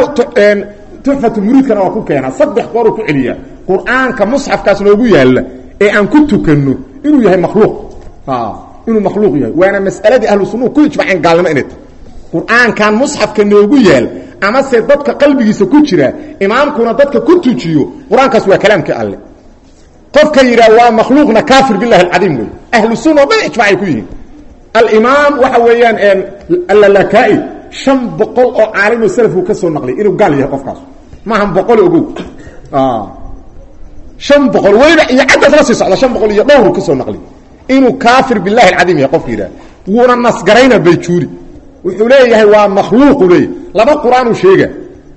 tuxfatu muriidkana waa ku keenaa. Saddex gooruu ku celiyaa. Qur'aanka musxafkaas noogu yaalla ee aan ku tukanno inuu yahay makhluuq. Inuu makhluuq yahay. Waana mas'aladii ahlu sunnuhu ku ijmaceen gaalnimo inay tahay. Qur'aankan musxafka noogu yaal amase dadka qalbigiisa ku jira imaamkuna dadka ku tujiyo qur'aankaas waa kalaamkii alle. Qofka yidhaah waa makhluuqna kaafir bilahi alcadiim wey ahlu sunna o dhan ijmacay ku yihiin. Alimaam waxa weeyaan allalakaai shan boqol oo caalim oo salafku ka soo naqliyay inuu gaal yahay qofkaas. Maahan boqol ogow. Shan boqol weliba iyo caddaas la sii socda shan boqol iyo dhowru ka soo naqliy inuu kaafir bilahi alcadiim yahay qofka yidhaha wuuna nasgarayna bayjuuri wuxuu leeyahay waa makhluuqu leeyahy laba qur'aanuu sheega.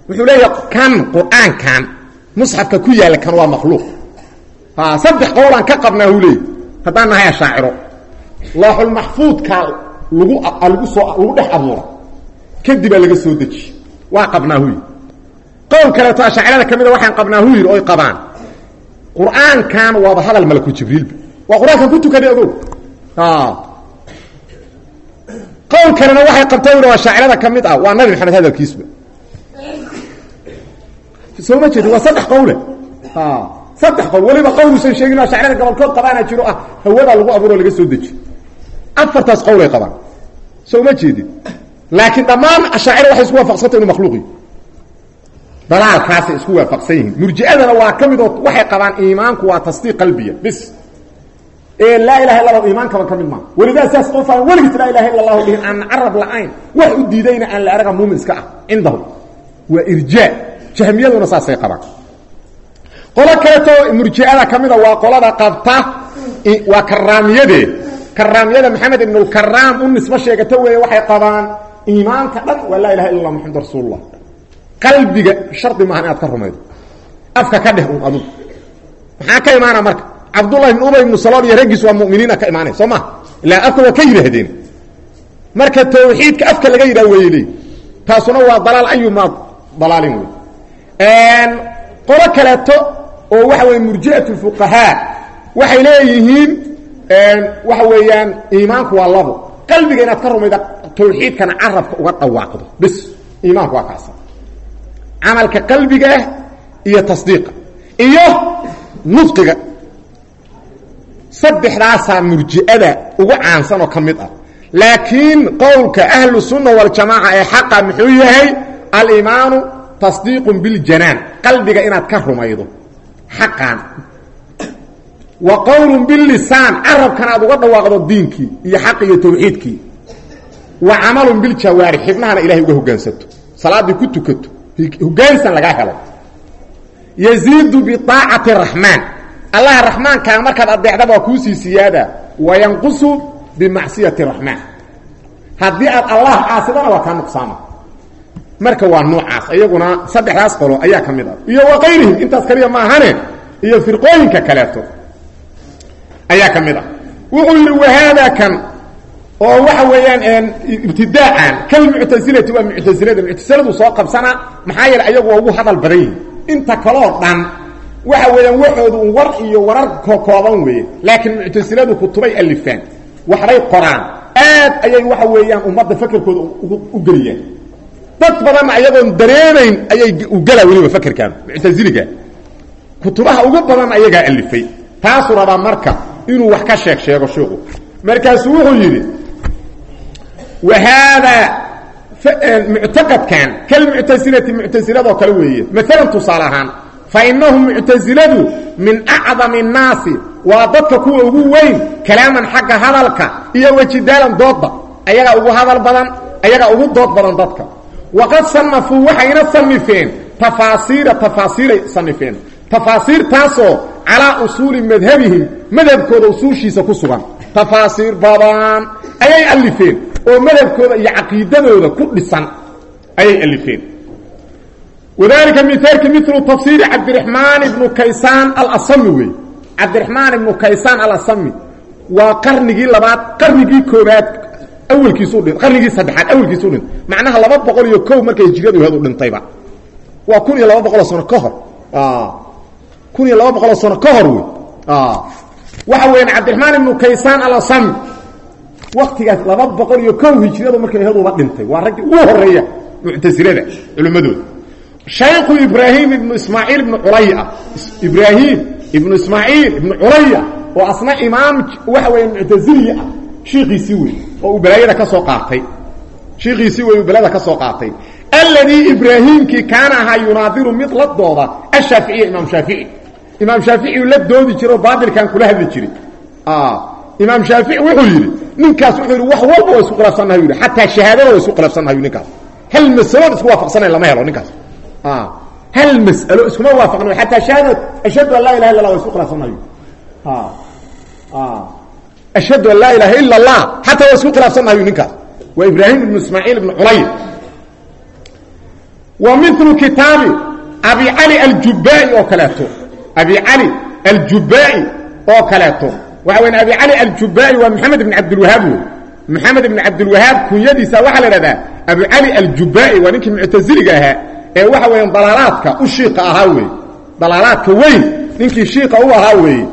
Wuxuu leeyahay kan qur'aankan musxafka ku yaalla kan waa makhluuq. Saddex qowlaan ka qabnaa huu leeyay. Haddaan nahay ashaaciro. Looxulmaxfuudka lagu lagu soo lagu dhex abuura kadibaa laga soo dejiye waa qabnaa huy qowl kaleeto ashaacirada ka mida waxaan qabnaa hu yidhi oy qabaan. Qur'aankan waaba hadal malaku jibriilba waa qur'aankan ku tukaday ogow. Qowl kalena waxay qabtaa yidhi ashaacirada ka mid ah. Waa nabi maxamed hadalkiisba. Soo ma jeedi waa saddex qowle. Saddex qowl weliba qowluusan sheegin ashaacirada gobolkood qabaana jiro ah. Hawadaa lagu abuuro laga soo dejiyo afartaas qowlay qabaan. Soo ma jeedid laakiin dhammaan ashaacira waxay isku waafaqsantay inu makhluuqi. Dalaalkaasay isku waafaqsan yihiin. Murji'adana waa ka midoo waxay qabaan iimaanku waa tasdiiq qalbiya bis. Ee laa ilaha illa allah iimaankaba ka mid maa welidaa saas qofaan weligiis laa ilaha illa allahu dhihin aan carab la-ayn wax u diidayna aan la araga muumin iska ah cindahu waa irjaa. Jahmiyaduna saasay qabaan. Qolo kaleeto murji'ada ka mida waa qolada qabta waa karaamiyadee karaamiyada maxamed ibnulkaraam u nisbo sheegata weeye waxay qabaan iimaanka dhan waa laa ilaha illa allah maxamad qalbiga shardi maahan inaad ka rumaydo. Afka ka dheh un adugu ka imaana marka? Cabdullahi ibn ubay ibnu salool iyo raggiis waa muminiina ka imaanaya soo ilaa afka waa ka yidhaahdeen. Marka tawxiidka afka laga yidhaha leey taasuna waa dalaal ayuma dalaalin wey qolo kaleeto oo waxa weye murji'at fuqahaa waxay leeyihiin waxa weeyaan iimaanku waa labo qalbiga inaad ka rumayda tawxiidkana carabka uga dhawaaqdo. Bis iimaanku waa kaasa camalka qalbiga ah iyo tasdiiqa. Iyo nudqiga saddexdaasaa murji'ada ugu caansan oo ka ah. Laakiin qowlka ahlu sunna waljamaaca ee xaqa muxuu yahay? Aliimaanu tasdiiqun biljanaan qalbiga inaad ka rumaydo xaqan wa qowlun bilisaan carabkana aad uga dhawaaqdo diinkii iyo xaqi iyo tawxiidkii. Wa camalun biljawaari xibnahana ilahay uga hogaansato. Salaaddii ku tukato hogaansan lagaa helo yaziidu biaacati raxmaan allaha raxmaankaa markaad adeecdaba kuusii siyaada. Wayanqusu bimacsiyati raxmaan haddii aad allah caasidana waa kaa nuqsaama marka waa noocaas iyaguna saddexdaas qolo ayaa ka mid ah. Iyo wa kayrihim intaas kaliya maahane iyo firqooyinka kaleeto ayaa ka mid ah. Wuxuu yidhi wahaada kan? Oo waxa weeyaan ibtidaacan kalmuctasilati waa muctasilada muctasiladu soo qabsana maxaa yeele ayagu waa ugu hadal badan yihiin inta kaloo dhan waxa weeyaan waxoodu war iyo warar kokooban weeye laakiin muctasiladu kutubay alifaan. Waxbay qoraan. Aad ayay waxa weeyaan ummadda fakerkooda u geliyaan. Dad badanna ayagoon dareemayn ayay u gelaa weliba fakerkan muctasiliga kutubaha ugu badan ayagaa alifay. Taasuu rabaa marka inuu wax ka sheeg sheego sheeku markaasuu wuxuu yidhi wa haadaa muctaqadkan kalmuctasilati muctasiladoo kale weeye. Maalan tusaale ahaan fa inahum muctasiladu min acdami الnaasi waa dadka kuwa ugu weyn kalaaman xagga hadalka iyo wejidaalan doodba ayagaa ugu hadal badan ayagaa ugu dood badan dadka. Waqad sanafuu waxayna sanifeen tafaasiira tafaasiiray sanifeen tafaasiirtaasoo calaa usuuli madhabihim madhabkooda usuushiisa ku sugan. Tafaasiir badan ayay alifeen oo madhabkooda iyo caqiidadooda ku dhisan ayay alifeen wadalika mithaalki milu tafsiiri cabdiraxmaan ibnu kaysaan alasami wey cabdiraxmaan ibnu kaysaan alasami waa qarnigii labaad qarnigii koobaad awelkiisuu dhi qarnigii saddexaad awelkiisuu dhintay. Macnaha laba boqol iyo kow markay hijriyadu aheed u dhintayba. Waa kun iyo laba boqoloo sano ka hor kun iyo laba boqoloo sano ka hor wey waxa weeyaan cabdiraxmaan ibnu kaysaan alasami. Waktigaas laba boqol iyo kow hijriyadu markay aheed uba dhintay. Waa raggii ugu horreeya muctasilada culimmadooda shaykhu ibraahim ibnu ismaaciil ibnu culaya ibraahim ibnu ismaaciil ibnu culaya oo asna imaam waxa weya muctazili ah. Shiikiisii wey oo uu balaayada ka soo qaatay. Shiikiisii wey uu balaada ka soo qaatay. Alladii ibraahimkii kaana ahaa yunaadiru mid la dooda ashaaficiya imaam shaafici imaam shaafici la doodi jiro baatilkan kula hadli jiray imaam shaafici wuxuu yidhi ninkaas wuxuu yidhi wax walba waa isku khilaafsannahay yidhi. Xataa shahaadada waa ninkaas. Hal masaloon isku waafaqsanayn lama helo ninkaas. Hal mas'alo iskuma waafaqnayo xataa shahaada ashhadu an laa ilaha illa allah waa isku khilaafsannahay ashhadu an laa ilaha ila allah xataa waa isku khilaafsannahay ninkaas. Waa ibraahim ibnu ismaaciil ibnu culay wa milu kitaabi abi cali aljubai oo kaleeto abi cali aljubai oo kaleeto waxa weya abi cali aljubai waa maxamed ibn cabdilwahaab wey maxamed ibn cabdilwahaab kunyadiisa waxaa la idhahdaa abu cali aljubai waa ninkii muctaziliga ahaa ee waxa weya dalaalaadka u shiiqa ahaa wey dalaalaadka weyn ninkii shiiqa u ahaa weeye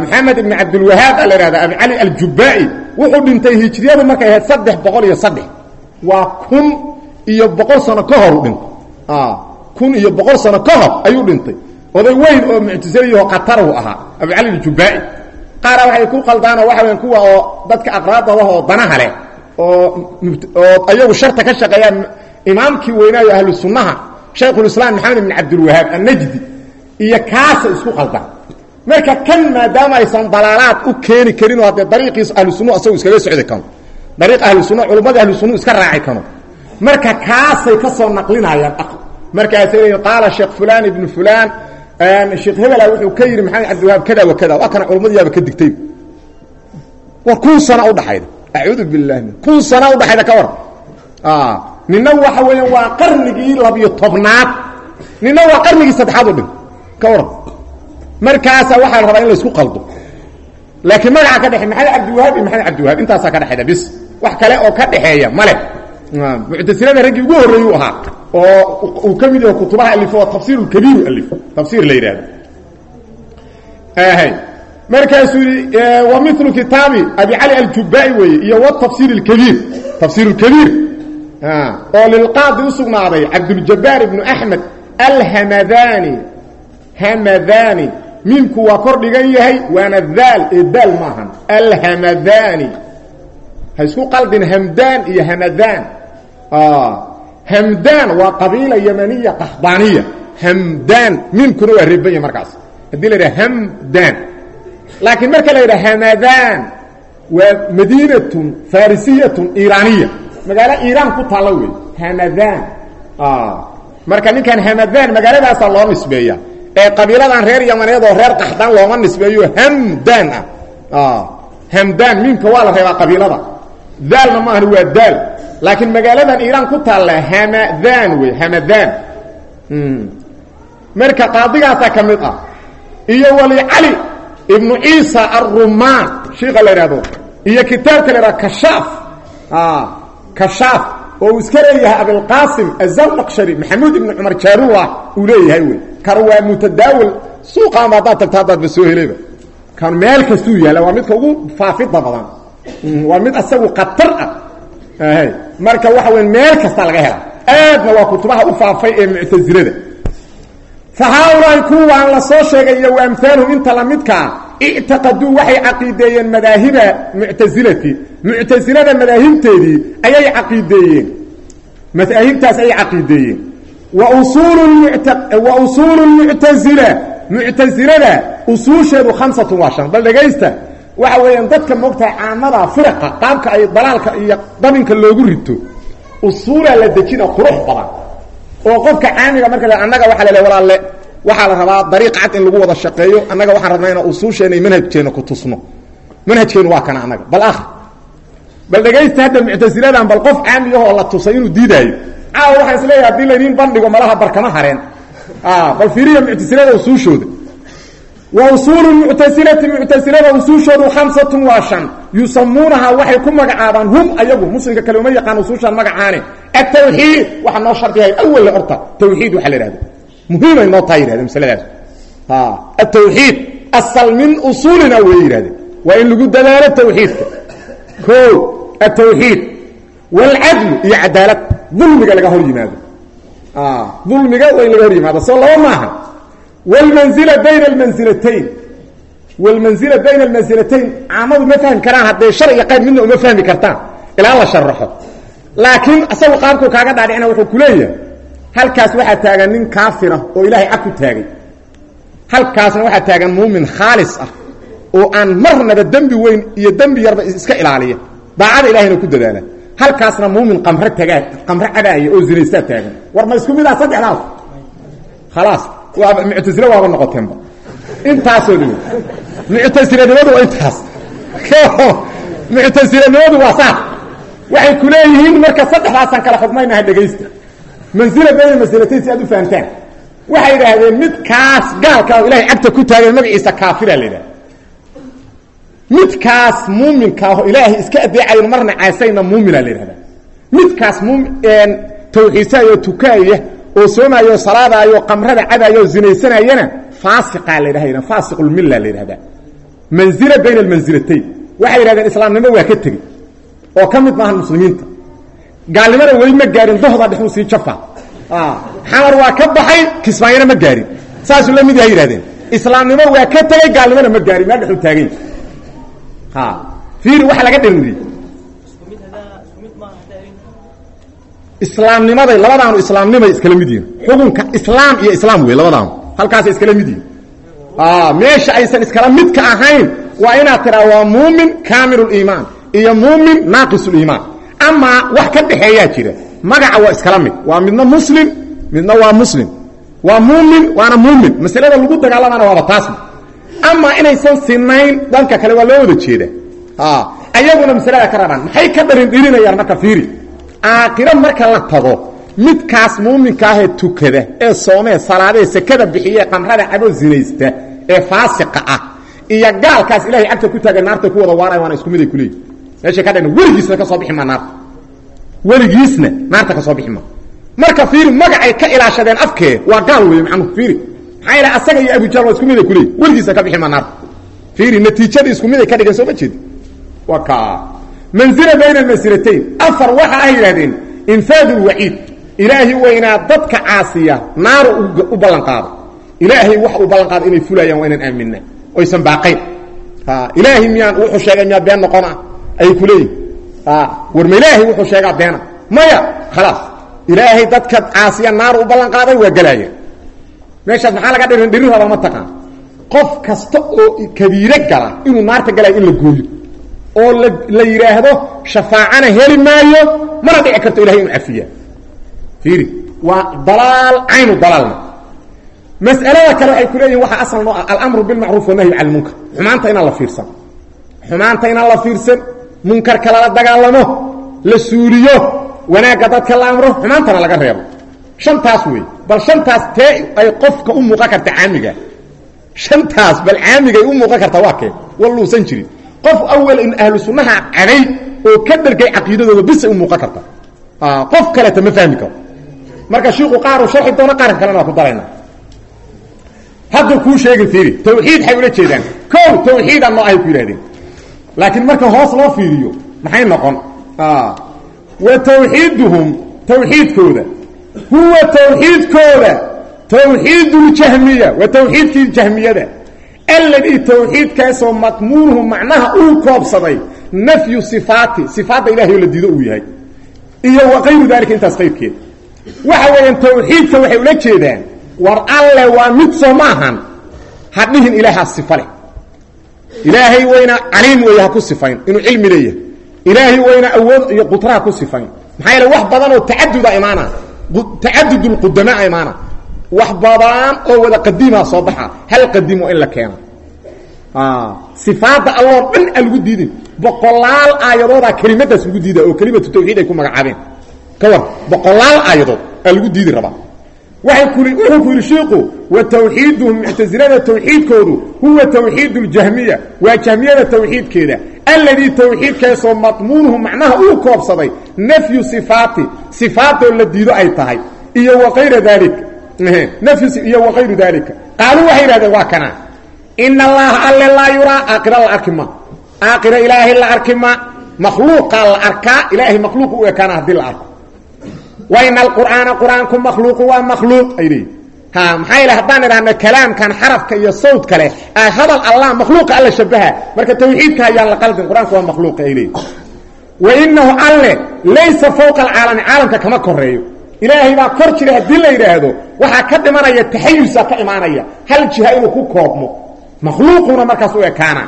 maxamed ibn cabdilwahaab a la ihahda abi cali aljubai wuxuu dhintay hijriyadu markay ahayd saddex boqol iyo saddex waa kun iyo boqol sano ka hor u dhintay kun iyo boqol sano ka hor ayuu dhintay oday weyn oo muctasiliyaho qatarhu ahaa abu cali aljubai. Qaara waxay ku qaldaanoo waxa weya kuwa oo dadka aqraadada oo danaha leh oo oo ayagu sharta ka shaqeeyaan imaamkii weynaayo ahlu sunnaha shaykhulislaam maxamed ibn cabdilwahaab annajdi iyo kaasa isku qaldaan marka kan maadaama aysan dalaalaad u keeni karin oo haddee dariiqiis ahlu sunnu asagu iskaga socdi kano dariiq ahlu sunna culimmada ahlu sunnu iska raaci kano marka kaasay ka soo naqlinayaan markaasay leeyiin qaala sheekh fulan ibnu fulan sheekh hebela wuxuu ka yidhi maxamed cabdiwahaab kada wa kada waa kana culimmadiyaaba ka digtay. War kun sana udhaxayda acuudu billahi min kun sana udhaxayda ka war. Nina waxa weeya waa qarnigii labiyo tobnaad nina waa qarnigii saddexaad u dhin ka waran markaasa waxaa la rabaa in la isku qaldo. Laakiin magaca ka dhexey maxamed cabdiwahaab iyo maxamed cabdiwahaab intaasaa ka dhexayda bis. Wax kale oo ka dhexeeya male muctasilada raggii ugu horreeyuu ahaa oo uu ka mid yaho kutubaha alifo oo tafsiir kabiiru alifo. Tafsiir la hy markaasuu yidhi wa milu kitaabi abi cali aljubai weeye iyo wtafsiir اkabiir tafsiir اkabiir oo lilqaadi u sugnaaday cabduljabaar ibnu axmed alhamadani hamadani miimku waa kor dhigan yahay waana daal ee daal maahan alhamadani ha isku hamdaan iyo hamadaan hamdaan waa qabiila yamaniya qaxdaaniya. Hamdaan miimkuna waa rebanya markaas. Haddii la yidhaha hamdaan laakiin marka la yidhaha hamadaan waa madiinatun farisiyatun iiraaniya magaalo iiraan ku taalla wey. Hamadaan marka ninkan hamadaan magaaladaasaa loo nisbeeya. Ee qabiiladan reer yamaneed oo reer qaxdaan looma nisbeeyo hamdaan ah. Hamdaan miimka waa la reebaa qabiilada. Daalna maahan waa daal laakiin magaaladan iiraan ku taalla hamadaan wey hamadaan marka qaadigaasaa ka mid ah iyo wali cali ibnu ciisa arumaan shiika la idhahdo iyo kitaabka la idhahdo kashaaf kashaaf oo uu iska leeyahay abilqaasim azawdaqshari maxamuud ibnu cumar jaarullah uu leeyahay wey. Kan waa mutadaawil suuqaama haddaad tagto haddaadba soo helayba. Kan meel kastuu yaalla waa midka ugu faafida badan. Waa mid asagu khatar ah marka waxa weya meel kasta laga hela aadna waa kutubaha u faafay ee muctasilada fa haaulaai kuwaan la soo sheegay iyo wa amhaalhum inta la midkaa ictaqaduu waxay caqiideeyeen madaahiba muctasilati muctasilada madaahibteedii ayay caqiideeyeen. Madaahibtaas ayay caqiideeyeen. Wa usuulwa usuulu lmuctasila muctasilada usuusheedu khamsatun waa shan. Bal dhegaysta waxa weeyaan dadka moogtahay caamada firaqa qaabka ay dalaalka iyo dabinka loogu rito usuulaa la dejina qurux badan. Oo qofka caamiga marka la waxa la le walaalle waxaa la rabaa dariiq cad in lagu wada shaqeeyo annaga waxaan rabnaa inaan usuusheena iyo manhajkeena ku tusno. Manhajkeenu waa kana annaga bal akri bal dhegaysta hadda muctasiladan bal qof caamiyahoo la tusay inuu diidaayo. Caawa waxaan is leeyahay haddii laydiin bandhigo malaha barkama hareen. Bal fiiriya muctasilada usuushooda wa usuulu muctasilati muctasilada usuushoodu khamsatun waa shan. Yusamuunaha waxay ku magacaabaan hum ayagu muslimka kale uma yaqaan usuushaan magacaane. Atawxiid waxaa noo shardiyahay awalla horta tawxiid waxaa la ihahda muhiimay noo taa yidhahde masaladaas. Atawxiid asal min usuulina way yidhahdeen waa in lagu dadaalo tawxiidka o atawxiid waalcadlu iyo cadaalad dulmiga laga hor yimaado. Dulmiga waa in laga hor yimaado soo laba maaha wاlmanzila bayna اlmansilatayn walmanzila bayna almansilatayn caamadu ma fahmi karaan hadday shar iyo qayb midna uma fahmi kartaan ilaa la sharaxo laakiin isagu qaabkuu kaaga dhaadhicina wuxuu ku leeyahay halkaas waxaa taagan nin kaafira oo ilaahay cag ku taagay halkaasna waxaa taagan muumin khaalis ah oo aan marnaba dembi weyn iyo dembi yarba iska ilaaliya daacada ilahayna ku dadaala halkaasna muumin qamre tagaa qamre cadaaya oo zinaystaa taagan war ma isku midaa saddexdaas khalaas waaba muctasile waaba noqoteenba intaasoo dhimi muctasilanimadu waa intaas. Muctasilanimadu waa saas. Waxay ku leeyihiin marka saddexdaasaan kala xukmaynaha dhegaysta mansila bayna mansilatayn si aad u fahamtaan waxay idhaahdeen midkaas gaalka oo ilahay cagta ku taagay magaciisa kaafira la yidhaha midkaas muuminkaaho ilaahay iska adeecayo marna caasayna muumina la yidhahda midkaas muum tawxiisaayoo tukaaya oo soomaayo salaadaayo qamrada cadaayo zinaysanayana faasiqaa la yidhahda faasiqulmilla la yidhahda manzila bayna almansilatayn waxay yidhahdeen islaamnimo waa ka tegey oo ka mid maahan muslimiinta. Gaalnimada weli ma gaarin dohda dhexuu sii jafa. Xamar waa ka baxay kismaayona ma gaarin. Saasuu la mid yahay yidhahdeen. Islaamnimo waa ka tegey gaalnimona ma gaarin meel dhexuu taagay fiiri waxa laga dhalmiyey islaamnimaday labadaanu islaamnimay iskala mid yihiin xukunka islaam iyo islaam wey labadaanu. Halkaasay iskala mid yihiin meesha aysan iskala midka ahayn waa inaad tiraa waa muumin kaamiluliimaan iyo muumin naaqisuliimaan amaa wax ka dhexeeyaa jira magaca waa iskala mid. Waa midna muslim midna waa muslim. Waa muumin waana muumin. Masalada lagu dagaalamana waaba taasma amaa inaysan sinayn dhanka kale waa loo wada jeeda ayaguna masalada ka rabaan. Maxay ka dharin dhirinayaan marka fiiri aakiro marka la tago midkaas muuminkaahee tukada ee soomee salaadee sekada bixiye qamrada cabo zinaysta ee faasiqa ah iyo gaalkaas ilahay cagta ku taaga naarta ku wada waaraya waana isku miday kuleeyi meeshay ka dhan weligiisna ka soo bixi maa naarta. Naarta ka soo bixi maa marka fiiri magacay ka ilaashadeen afkee waa gaal wey macnuhu fiiri. Maxaa asaga iyo abujaal waa isku miday kuleeyi weligiisna ka bixi maa naarta. Natiijada isku miday ka dhigeen soo ma jeedi manzila bayna almansilatayn afar waxa ay yidhahdeen infaad lwaciid ilaahay weynaa dadka caasiya naaru u ballan qaado. Ilaahay wax uu ballan qaado inay fulayaan waa inaan aamina oysan baaqayn. Ilaahay miyaan wuxuu sheegay miyaa been noqona? Ayay ku leeyihiin war ma ilaahay wuxuu sheegaa beena? Maya khalaas. Ilaahay dadka caasiya naaru u ballan qaaday waa gelaaya meeshaas maxaa laga dhirin? Dhirin raba ma taqaan. Qof kasta oo kabiiro gala inuu naarta galayo in la gooyo oo la yidhaahdo shafaacana heli maayo mana dhici karto ilahay inu cafiya. Fiiri waa dalaal caynu dalaalna mas'alada kale waxay ku leeyihiin waxaa asal noo ah alamru bilmacruuf wanahyi can lmunkar xumaanta inaan la fiirsan. Xumaanta inaan la fiirsan munkarka lala dagaalamo la suuliyo wanaagga dadka la amro xumaantana laga reebo. Shantaas wey bal shantaas tee ay qofka u muuqan karta caamiga. Shantaas bal caamigay u muuqan kartaa waa kee? Walluusan jirin qof awal in ahlu sunnaha caday oo ka dhargay caqiidadooda bisay u muuqan karta. Qof kaleta ma fahmi karo. Marka shiiku qaaru sharxi doono qaarka kalena waa ku darayna. Hadda kuu sheegi fiiri tawxiid waxay ula jeedaan. Kow tawxiidaan noo ahay ku yidhahdeen laakiin marka hoos loo fiiriyo maxay noqon? Wa tawxiiduhum tawxiidkooda. Huwa tawxiidkooda. Tawxiid اljahmiya wa tawxiidkii jahmiyada alladii tawxiidkaasoo madmuunuhu macnaha uu koobsaday nafyu sifaati sifaadda ilahay oo la diido uu yahay. Iyo wa kayru dalika intaas qayrkeed waxa weeyaan tawxiidka waxay ula jeedaan war alle waa mid soo maahan ha dhihin ilaahaa sifa leh. Ilaahay wayna caliim weeye ha ku sifayn inuu cilmi leeyahay. Ilaahay wayna awood iyo qutra ha ku sifayn. Maxaa yeele wax badan oo tacaduda imaana tacadud lqudamaa imaana wax badan oo wada qadiimaa soo baxa. Hal qadiimo in la keeno. Sifaadda alloo dhan a lagu diidin. Boqolaal aayadoodaa kelimadaas lagu diida oo kelimatu tawxiid ay ku magacaabeen. Ka war boqolaal aayadood aa lagu diidi rabaa. Waay ku wuxuu ku yidhi shiiku wa tawxiiduhum muctasilada tawxiidkoodu huwa tawxiid اljahmiya waa jahmiyada tawxiidkeeda. Alladii tawxiidkaasoo madmuunuhu macnaha uu koobsaday nafyu sifaati sifaatoo la diido ay tahay. Iyo wakayra dalik nafyu iyo wakayru dalika qaaluu waxay yidhahdeen waa kana ina allaha alle laa yuraa aakira la arki ma aakira ilaahay la arki ma makhluuqaa la arkaa ilaahay makhluuq u ekaana haddii la arko waina alqur'aana qur'aanku makhluuqu waa makhluuq ay leeyihiin ha maxaa yeele haddaan idhahno kalaamkan xarafka iyo sawd kale hadal allah makhluuqa alla shabaha marka tawxiidka ayaan la qaldin qur'aanku waa makhluuqa ay leeyihiin wa inahu alle laysa fawqa alcaalami caalamka kama koreeyo ilaahay baa kor jira haddii la yidhaahdo waxaa ka dhimanaya taxayusa ka imaanaya. Hal jiha inuu ku koobmo makhluuquna markaas u ekaana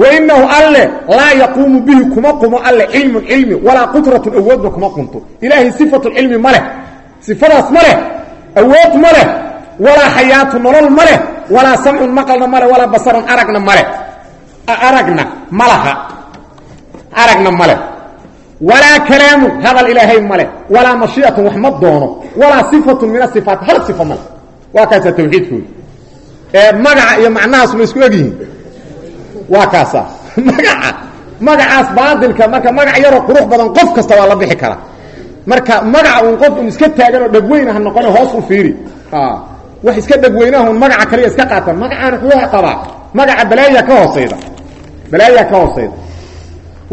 wainahu alle laa yaquumu bihi kuma qumo alle cilmun cilmi walaa qudratun awoodna kuma qunto. Ilaahay sifatu cilmi ma leh sifadaas ma leh awood ma leh walaa xayaatu nolol ma leh walaa samcun maqalna ma leh walaa basarun aragna ma leh. Aragna ma laha. Aragna ma leh walaa kalaamun hadal ilaahay ma leh. Walaa mashiiatun wax ma doono. Walaa sifatun min asifaat hal sifa ma leh. Waa kaasaa tawxiidkooda ee magaca iyo macnahaas ma isku egyihiin? Waa kaasa <laughs> magaca. Magacaas baatilka marka magac yaroo qurux badan marka magaca uun qof un iska taagan oo dhegweyna ha noqone hoos u fiiri. Wax iska dhegweynahun magaca kaliya iska qaatan magacaan xuuha qabaa. Magaca balaaya ka hoosayda balaaya ka hoosayda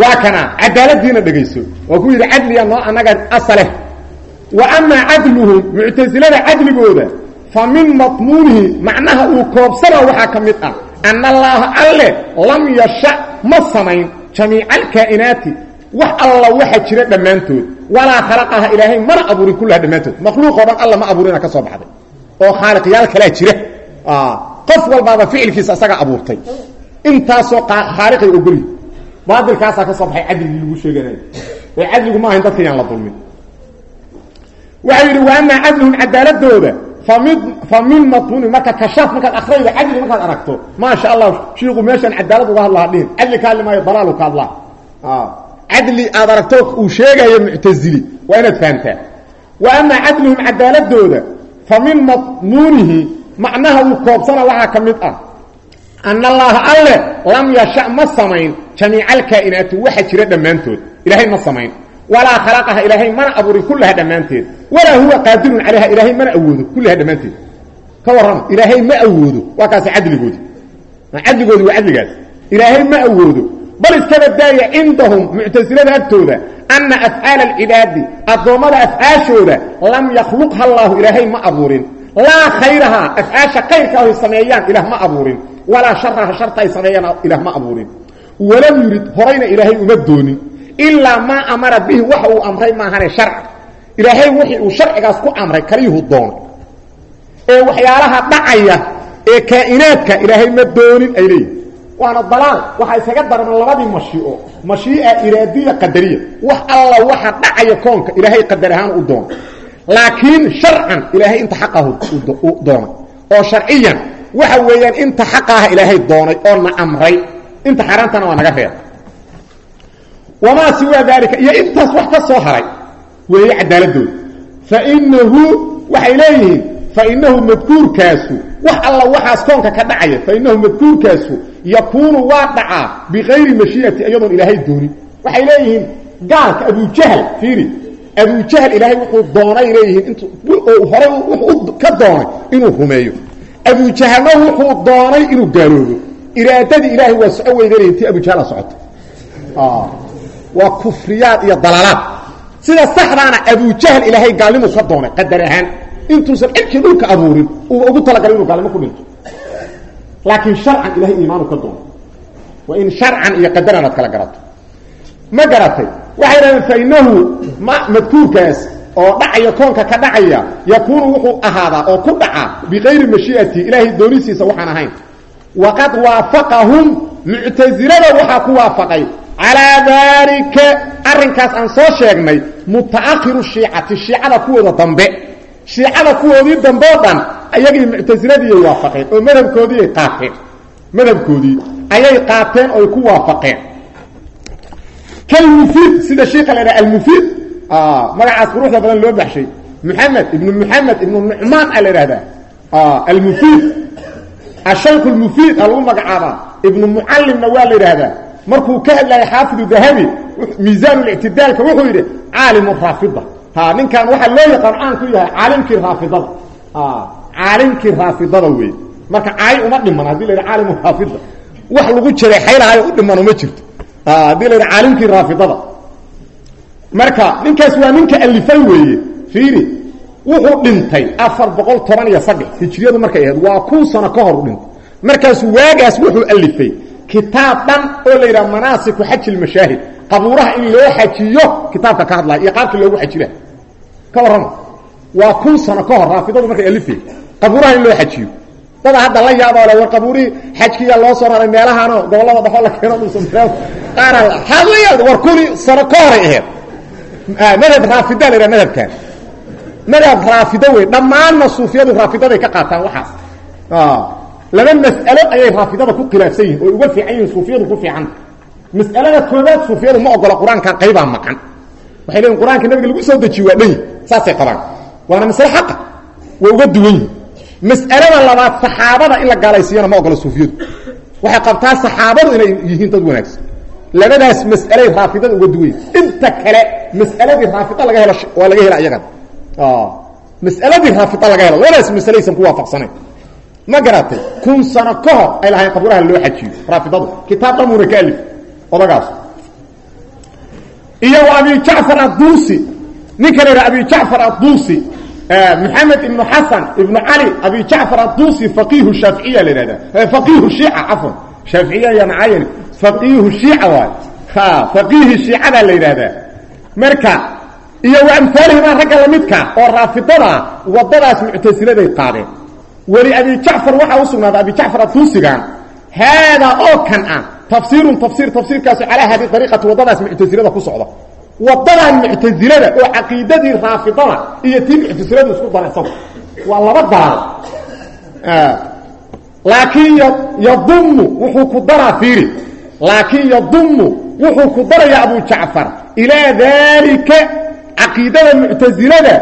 waa kana cadaaladiina dhegayso oo ku yidhi cadliga noo annaga asaleh wa amaa cadluhum muctasilada cadligooda fa min maطmuunihi macnaha uu koobsana waxaa ka ah allaaha alle lam yasha ma samayn jamiica alkaa'inaati wax alla waxa jira dhammaantood. Walaa khalaqaha ilaahay mana abuurin kullaha dhammaantood. Makhluuq oo dhan alla ma abuurina ka soo baxday. Oo khaaliqyaal kalaa jira. Qof walbaaba ficilkiisa isaga abuurtay. Intaasoo khaaliqay ogolyi baatilkaasaa ka soo baxay cadligii lagu sheeganayo ee cadligu ma ahayn dadka la dulmin. Waxau yidhi wa amaa cadluhum cadaaladooda famid fa min matmuuni marka kashaaf markaad akrayda cadli markaad aragto maasha allah shiiku meeshaan cadaalad uga hadlaha dhihin. Cadli ka hadli maayo dalaalu ka hadlaa. Cadli aad aragto uu sheegayo muctazili waa inaad fahamtaa. Wa amaa cadluhum cadaaladooda fa min madmuunihi koobsana waxaa ka ah ana allaha alle lam yasha ma jamiica alkaa'inaati waxa jira dhammaantood ilaahay ma samayn. Walaa khalaqaha ilaahay mana abuurin kullaha dhammaanteed. Walaa huwa qaadirun calayha ilaahay mana awoodo kullaha dhammaanteed. Ka warrama ilaahay ma awoodo. Waa kaasi cadligoodi cadligoodi waa cadligaas. Ilaahay ma awoodo. Bal iskaba daaya cindahum muctasilada agtooda ana afcaala alcibaadi addoommada afcaashooda lam yakhluqha allaahu ilaahay ma abuurin. Laa khayrahaa afcaasha kayrka ay sameeyaan ilaah ma abuurin. Walaa sharaha sharta ay sameeyaan walam yurid horayna ilaahay uma doonin. Ilaa maa amara bihi waxa uu amray maahane sharca ilaahay wixii uu sharcigaas ku amray kaliyuhu doonay ee waxyaalaha dhacaya ee kaa'inaadka ilaahay ma doonin ay leeyihiin waana dalaal waxaa isaga darman labadii mashiico mashii'a iraadiya qadariya. Wax alla waxa dhacaya koonka ilaahay qadar ahaan u doonay laakiin sharcan ilaahay inta xaqahu doonay. Oo sharciyan waxa weeyaan inta xaqaaha ilaahay doonay oo amray inta xaaraantana waa naga reeb wamaa siwaa daalika? Iyo intaas wax ka soo haray weeye cadaaladooda. Fainahu waxay leeyihiin fainahu madkuurkaasu wax alla waxaas koonka ka dhacaya fainahu madkuurkaasu yakuunu waa dhacaa bikayri mashiiati iyadoon ilaahay doonin. Waxay leeyihiin gaalka abujahl fiiri abujahl ilaahay wuxuu doonay leeyihiin int horay wuxuu ka doonay inuu rumeeyo. Abujahlna wuxuu doonay inuu gaaloobo iraadadii ilaahay waa soco weydanaya intii abujahla socoto waa kufriyaad iyo dalaalaad. Sida saxdaana abujahl ilaahay gaalnimu ka doonay qadar ahaan intuusan cidkii dhulka abuurin uu ugu talagalay inuu gaalnimo ku dhinto laakiin sharcan ilahay iimaanu ka doonay. Waa in sharcan iyo qadaran aad kala garato. Ma garatay? Waxay dhahdeen fainahu ma madkuurkaas oo dhacaya koonka ka dhacaya yakuunu wuxuu ahaadaa oo ku dhacaa bikayri mashii'ati ilaahay doonisiisa waxaan ahayn waqad waafaqahum muctasilada waxaa ku waafaqay calaa daalika arrinkaas aan soo sheegnay muta'akhiru shiicati shiicada kuwooda dambe shiicada kuwoodii dambe o dhan ayagii muctasiladii waafaqeen oo madhabkoodii ay qaateen madhabkoodii ayay qaateen oy ku waafaqeen kalmufiid sida shiika la dhaha almufiid magacaas quruxda badan loo baxshay muxamed ibnu muxamed ibnu nucmaan a la idhahdaa almufiid ashaykh lmufiid a lagu magacaabaa ibnu mucallimna waa la yidhaahdaa. Markuu ka hadlayay xaafidu dahabi miisaanulictidaalka wuxuu yidhi caalimu raafida ha ninkan waxaa loo yaqaan caan ku yahay caalimkii raafidada caalimkii raafidada wey marka caay uma dhiman haddii la caalimu raafida wax lagu jiray xaylahayo u dhimano ma jirto. Haddii la caalimkii raafidada marka ninkaas waa ninka alifay weeye fiiri wuxuu dhintay afar boqol toban iyo saddex hijriyadu markay ahayd waa kun sano ka hor u dhintay. Markaasuu waagaas wuxuu alifay kitaab dhan oo la yidhaha manaasiku xaji lmashaahid qabuuraha in loo xajiyo kitaabka ka hadlaya iyo qaabkii loogu xajila ka warrama waa kun sano ka hor raafidadu markay alifay qabuuraha in loo xajiyo. Dada hadda la yaaboo le war qabuurihii xajkiya loo soo raray meelahaano gobollada dhexoo la keeno dhuusan qaara hadlaya war kuni sano ka horay aheyd madhab raafida la yidhaha madhabkan madhab raafido wey dhammaanna suufiyadu raafidaday ka qaataan waxaas. Laba mas'alo ayay raafidada ku khilaafsan yihiin oo uga fiican yihiin suufiyadu ku fiicanta mas'alada koobaad suufiyadu ma ogola qur'aankan qaybaa maqan. Waxay leeyiin qur'aanka nabiga lagu soo dejiye waa dhan yihi saasay qabaan. Waana masale xaqa. Waa uga duwan yihiin mas'alada labaad saxaabada in la gaalaysiiyana ma ogola suufiyadu. Waxay qabtaa saxaabadu inay yihiin dad wanaagsan. Labadaas mas'alay raafidada uga duwan yihiin inta kale mas'aladii raafida laga helo waa laga hela iyagan mas'aladii raafida laga helo labadaas masalaysan ku waafaqsanayn ma garatay kun sano ka hor ay lahayn qabuuraha loo xajiyo raafidadu kitaab dhamuuna ka alif odagaas. Iyo abi jacfar adduusi ninka la yidhaha abi jacfar adduusi maxamed ibnu xasan ibnu cali abi jacfar adduusi faqiihu shaaficiya la yidhahda faqiihu shiica cafwan shaaficiya ya macayani faqiihu shiica waay. Ha faqiihi shiicada la yidhahdaa. Marka iyo wa amhaalihima ragga lamidka oo raafidada wadadaas muctasiladay qaadeen. Weli abi jacfar waxaa u sugnaaday abi jacfar adduusigan haadaa oo kan ah tafsiirun tafsiir tafsiirkaasu calaa hadi ariiqati waddadaas muctasilada ku socda waddadan muctasilada oo caqiidadii raafidada iyo tii muctasiladu isku dara waa laba daal. Laakiin yadumu wuxuu ku daraa fiiri. Laakiin yadumu wuxuu ku darayaa abu jacfar ilaa daalika caqiidada muctasilada